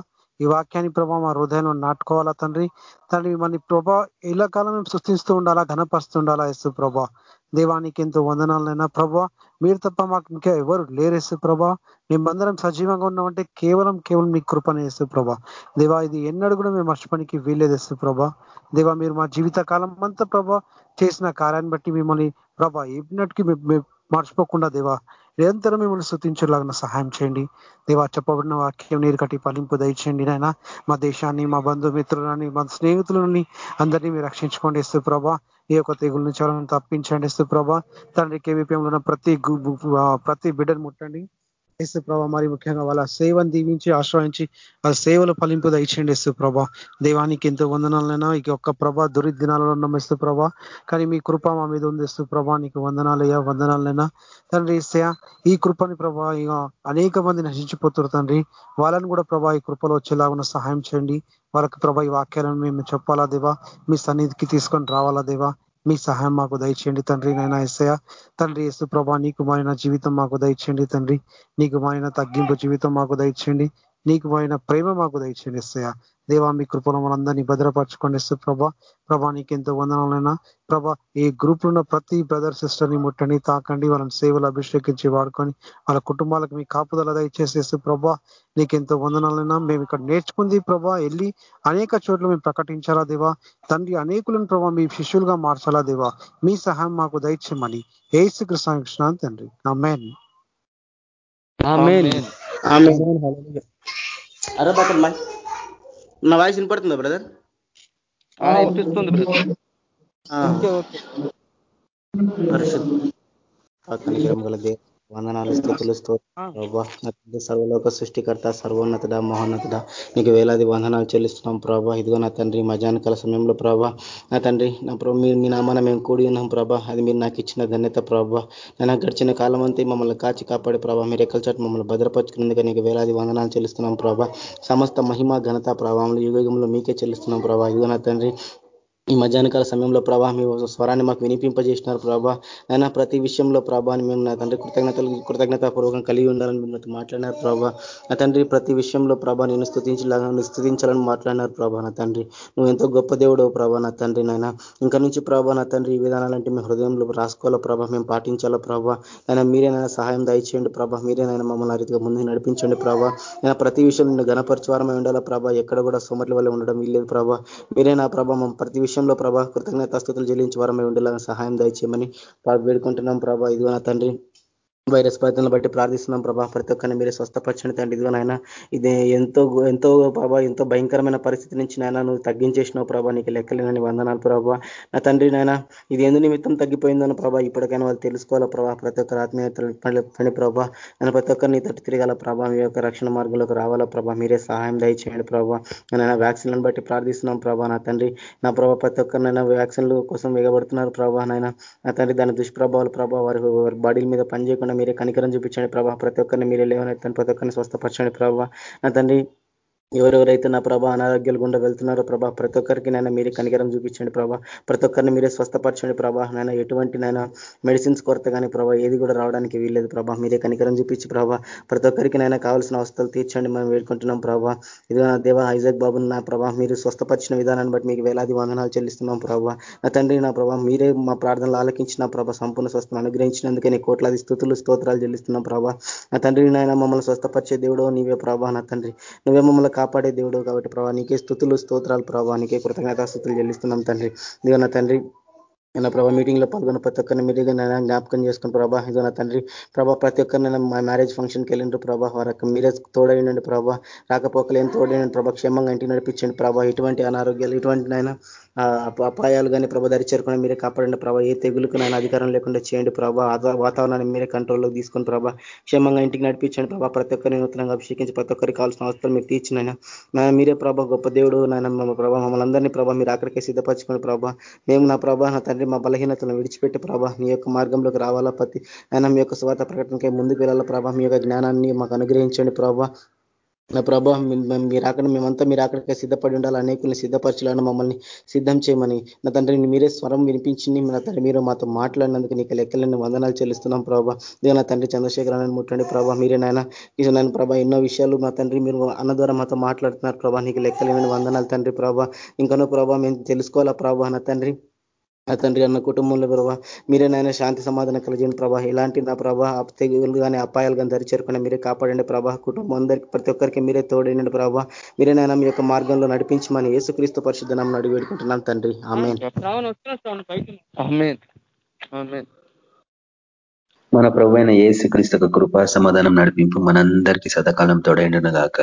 ఈ వాక్యాన్ని ప్రభా మా హృదయంలో నాటుకోవాలా తండ్రి? తండ్రి మన ప్రభా ఇలా కాలం మేము సృష్టిస్తూ ఉండాలా ఘనపరుస్తూ ఉండాలా యశు ప్రభా? దేవానికి ఎంతో వందనాలైనా ప్రభా మీరు తప్ప మాకు ఇంకా ఎవరు లేరేసు ప్రభా. మేమందరం సజీవంగా ఉన్నామంటే కేవలం కేవలం మీ కృపనే వేసు ప్రభా. దేవా ఇది ఎన్నడూ కూడా మేము మర్చిపనికి వీల్లేదేస్తూ ప్రభా. దేవా మీరు మా జీవిత కాలం అంతా ప్రభా చేసిన కార్యాన్ని బట్టి మిమ్మల్ని ప్రభా ఎన్నటికీ మర్చిపోకుండా దేవా నిరంతరం మిమ్మల్ని స్థుతించేలాగా సహాయం చేయండి. దేవా చెప్పబడిన వాక్యం నీరు కట్టి ఫలింపు దయచేయండి నాయన. మా దేశాన్ని మా బంధుమిత్రులని మా స్నేహితులని అందరినీ మీరు రక్షించుకోండి. ఇస్తూ ప్రభా ఈ యొక్క తెగుల నుంచి వాళ్ళని తప్పించండి. ఇస్తూ ప్రభా తండ్రి కేవీపీఎంలో ఉన్న ప్రతి ప్రతి బిడ్డను ముట్టండి. ఎస్ ప్రభా మరి ముఖ్యంగా వాళ్ళ సేవను దీవించి ఆశ్రయించి వాళ్ళ సేవలు ఫలింపు దయచేయండి ఎస్ ప్రభా. దేవానికి ఎంతో వందనాలైనా ఇక ఒక్క ప్రభా దురిదినాలలో ఉన్నాం ఎస్తు ప్రభా. కానీ మీ కృప మా మీద ఉంది ఎస్తు ప్రభా నీకు వందనాలయ్యా వందనాలైనా. తండ్రి ఇస్తయా ఈ కృపని ప్రభా ఇక అనేక మంది నశించిపోతున్నారు తండ్రి. వాళ్ళని కూడా ప్రభా ఈ కృపలో వచ్చేలాగా సహాయం చేయండి. వాళ్ళకి ప్రభా ఈ వాక్యాలను మేము చెప్పాలా దేవా? మీ సన్నిధికి తీసుకొని రావాలా దేవా? మీ సహాయం మాకు దయచేయండి తండ్రి నాయన ఎస్ఐ తండ్రి యేసు ప్రభా నీకు మాయన జీవితం మాకు దయచేయండి తండ్రి. నీకు మాయన తగ్గింపు జీవితం మాకు దయచేయండి. నీకు మాయన ప్రేమ మాకు దయచేయండి ఎస్సయ దేవా మీ కృపను మనందరినీ భద్రపరచుకోండి ఎస్ ప్రభా. ప్రభా నీకు ఎంతో వందనాలైనా. ప్రభా ఈ గ్రూప్ ఉన్న ప్రతి బ్రదర్ సిస్టర్ని ముట్టండి తాకండి వాళ్ళని సేవలు అభిషేకించి వాడుకొని వాళ్ళ కుటుంబాలకు మీ కాపుదల దయచేసేసి ప్రభా నీకెంతో వందనాలైనా. మేము ఇక్కడ నేర్చుకుంది ప్రభా వెళ్ళి అనేక చోట్ల మేము ప్రకటించాలా దేవా. తండ్రి అనేకులను ప్రభా మీ శిష్యులుగా మార్చాలా దేవా. మీ సహాయం మాకు దయచేయమని ఏసు కృష్ణ తండ్రి. అరే నా వాయిస్ వినపడుతుందా బ్రదర్? వినిపిస్తుంది బ్రదర్. పరిశుద్ధ వందనాలు స్థుతులు స్తోత్రం సర్వలోక సృష్టికర్త సర్వోన్నతుడ మహోన్నతుడ. నీకు వేలాది వందనాలు చెల్లిస్తున్నాం ప్రభా. ఇదిగో నా తండ్రి మధ్యాహ్నకాల సమయంలో ప్రభా. నా తండ్రి నా ప్రభు మీరు మీ నామాన మేము కూడి ఉన్నాం ప్రభా. అది మీరు నాకు ఇచ్చిన ధన్యత ప్రభా. నేను గడిచిన కాలం అంతా మమ్మల్ని కాచి కాపాడే ప్రభా. మీరు ఎక్కల చాటు మమ్మల్ని భద్రపరుచుకున్నందుకు నీకు వేలాది వందనాలు చెల్లిస్తున్నాం ప్రభా. సమస్త మహిమ ఘనత ప్రభావంలో యుగంలో మీకే చెల్లిస్తున్నాం ప్రభా. ఇదిగో నా తండ్రి ఈ మధ్యాహ్నకాల సమయంలో ప్రభా మీ స్వరాన్ని మాకు వినిపింపజేసినారు ప్రభా. అయినా ప్రతి విషయంలో ప్రభాని మేము నా తండ్రి కృతజ్ఞతలు కృతజ్ఞతాపూర్వకం కలిగి ఉండాలని మీరు మాట్లాడినారు ప్రభా. నా తండ్రి ప్రతి విషయంలో ప్రభా నేను స్థుతించాలని స్థుతించాలని మాట్లాడినారు ప్రభా నా తండ్రి. నువ్వు ఎంతో గొప్ప దేవుడు ప్రభా నా తండ్రి నాయన. ఇంకా నుంచి ప్రభా నా తండ్రి ఈ విధానాలంటే మేము హృదయంలో రాసుకోవాలో ప్రభా మేము పాటించాలో ప్రభా. అయినా మీరేనైనా సహాయం దయచేయండి ప్రభా. మీరేనైనా మమ్మల్ని రీతిగా ముందు నడిపించండి ప్రభా. అయినా ప్రతి విషయం నిన్ను గణపరిచేవారమై ఉండాలా ప్రభా. ఎక్కడ కూడా సోమట్ల వల్ల ఉండడం వీల్లేదు ప్రభా. మీరే నా ప్రభా ప్రతి విషయం విషయంలో ప్రభా కృతజ్ఞతాస్తుతులు చెల్లించి వారమై ఉండేలాగా సహాయం దయచేయమని వేడుకుంటున్నాం. ప్రభా ఇదిగో నా తండ్రి వైరస్ బాధితులను బట్టి ప్రార్థిస్తున్నాం ప్రభా. ప్రతి ఒక్కరిని మీరే స్వస్థపరచండి తండ్రి. ఇదిగో నాయన ఇది ఎంతో ఎంతో ప్రభా ఎంతో భయంకరమైన పరిస్థితి నుంచి నాయన నువ్వు తగ్గించేసినావు ప్రభా. నీకు లెక్కలేనని వందనాలు ప్రభా. నా తండ్రి నాయన ఇది ఎందు నిమిత్తం తగ్గిపోయిందని ప్రభా. ఇప్పటికైనా వాళ్ళు తెలుసుకోవాలా ప్రభా. ప్రతి ఒక్కరు ఆత్మీయతలు పని ప్రభా. నేను ప్రతి ఒక్కరిని తట్టు తిరగాల ప్రభా. మీ యొక్క రక్షణ మార్గంలోకి రావాలా ప్రభా. మీరే సహాయం దయచేయండి ప్రభా. నేను వ్యాక్సిన్లను బట్టి ప్రార్థిస్తున్నాం ప్రభా. నా తండ్రి నా ప్రభా ప్రతి ఒక్కరినైనా వ్యాక్సిన్ల కోసం వేగబడుతున్నారు ప్రభా. నాయన నా తండ్రి దాని దుష్ప్రభావాలు ప్రభావ వారి బాడీల మీద పనిచేయకుండా మీరే కనికరం చూపించండి ప్రభావ ప్రతి ఒక్కరిని మీరే లేవనెత్తండి ప్రతి ఒక్కరిని స్వస్థపరచండి ప్రభావ నా తండ్రి ఎవరెవరైతే నా ప్రభా అనారోగ్యాలు గుండా వెళ్తున్నారో ప్రభా ప్రతి ఒక్కరికి నైనా మీరే కనికరం చూపించండి ప్రభా. ప్రతి ఒక్కరిని మీరే స్వస్థపరచండి ప్రభా. నైనా ఎటువంటి నైనా మెడిసిన్స్ కొరత కానీ ప్రభా ఏది కూడా రావడానికి వీల్లేదు ప్రభా. మీరే కనికరం చూపించి ప్రభా ప్రతి ఒక్కరికి నైనా కావాల్సిన అవస్థలు తీర్చండి మనం వేడుకుంటున్నాం ప్రభా. ఇది నా దేవ ఐజాక్ బాబుని నా ప్రభా మీరు స్వస్థపరిచిన విధానాన్ని బట్టి మీకు వేలాది వందనాలు చెల్లిస్తున్నాం ప్రభా. నా తండ్రి నా ప్రభా మీరే మా ప్రార్థనలు ఆలకించిన ప్రభా సంపూర్ణ స్వస్థను అనుగ్రహించినందుకే నీ కోట్లాది స్థుతులు స్తోత్రాలు చెల్లిస్తున్నాం ప్రభా. నా తండ్రి నాయన మమ్మల్ని స్వస్థపరిచే దేవుడు నీవే ప్రభా నా తండ్రి. నువ్వే మమ్మల్ని కాపాడే దేవుడు కాబట్టి ప్రభా నీకే స్థుతులు స్తోత్రాలు ప్రభా నీకే కృతజ్ఞతా స్థుతులు చెల్లిస్తున్నాం తండ్రి. ఇదిగో తండ్రి నా ప్రభా మీటింగ్లో పాల్గొన్న ప్రతి ఒక్కరిని మీరు జ్ఞాపకం చేసుకుని ప్రభా ఇదో నా తండ్రి ప్రభా ప్రతి ఒక్కరిని మా మ్యారేజ్ ఫంక్షన్కి వెళ్ళిండ్రు ప్రభా వారికి మీరే తోడైండండి ప్రభా రాకపోకలేని తోడైండి ప్రభా క్షేమంగా ఇంటికి నడిపించండి ప్రభా ఇటువంటి అనారోగ్యాలు ఇటువంటి నాయన అపాయాలు కానీ ప్రభా దరి చేరుకుని మీరే కాపాడండి ప్రభా. ఏ తెగులకు నాయన అధికారం లేకుండా చేయండి ప్రభా. వాతావరణాన్ని మీరే కంట్రోల్లోకి తీసుకొని ప్రభా క్షేమంగా ఇంటికి నడిపించండి ప్రభా. ప్రతి ఒక్కరిని నూతనంగా అభిషేకించి ప్రతి ఒక్కరికి కావాల్సిన అవసరం మీరు తీర్చినైనా మీరే ప్రభా గొప్ప దేవుడు నాయన. ప్రభా మమ్మల్ని అందరినీ ప్రభా మీరు అక్కడికే సిద్ధపరచుకుని ప్రభా. మేము నా ప్రభా నా తండ్రి మా బలహీనతలను విడిచిపెట్టి ప్రభా మీ యొక్క మార్గంలోకి రావాలా ప్రతి ఆయన మీ యొక్క స్వార్థ ప్రకటనకై ముందుకు వెళ్ళాలా ప్రభా. మీ యొక్క జ్ఞానాన్ని మాకు అనుగ్రహించండి ప్రభా. నా ప్రభా మీరు అక్కడ మేమంతా మీరు అక్కడికే సిద్ధపడి ఉండాలి. అనేకుల్ని సిద్ధపరచాలని మమ్మల్ని సిద్ధం చేయమని. నా తండ్రి మీరే స్వరం వినిపించింది. నా తండ్రి మీరు మాతో మాట్లాడినందుకు నీకు లెక్కలని వందనాలు చెల్లిస్తున్నాం ప్రభా. ఇదే నా తండ్రి చంద్రశేఖర అని ముట్టండి ప్రభా. మీరే నాయన ఇది నన్ను ప్రభా ఎన్నో విషయాలు మా తండ్రి మీరు అన్న ద్వారా మాతో మాట్లాడుతున్నారు ప్రభా. నీకు లెక్కలేని వందనాలు తండ్రి ప్రభా. ఇంకనో ప్రభా మేము తెలుసుకోవాలా ప్రభా నా తండ్రి? నా తండ్రి అన్న కుటుంబంలో ప్రభావ మీరే నాయన శాంతి సమాధానం కలిగిన ప్రభా. ఇలాంటి నా ప్రభా తెగులు కానీ అపాయాలు కానీ దరి చేరుకుని మీరే కాపాడండి ప్రభా. కుటుంబం అందరికి ప్రతి ఒక్కరికి మీరే తోడండి ప్రభా. మీరే నాయన మీ యొక్క మార్గంలో నడిపించమని యేసుక్రీస్తు పరిశుద్ధ నామం అడిగి పెట్టుకుంటున్నాం తండ్రి. ఆమె మన ప్రభు అయిన ఏసుక్రీస్తు కృపా సమాధానం నడిపింపు మనందరికీ సదాకాలం తోడైండును గాక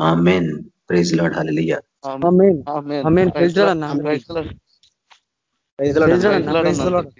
amen. Praise Lord hallelujah amen. Amen. Praise Lord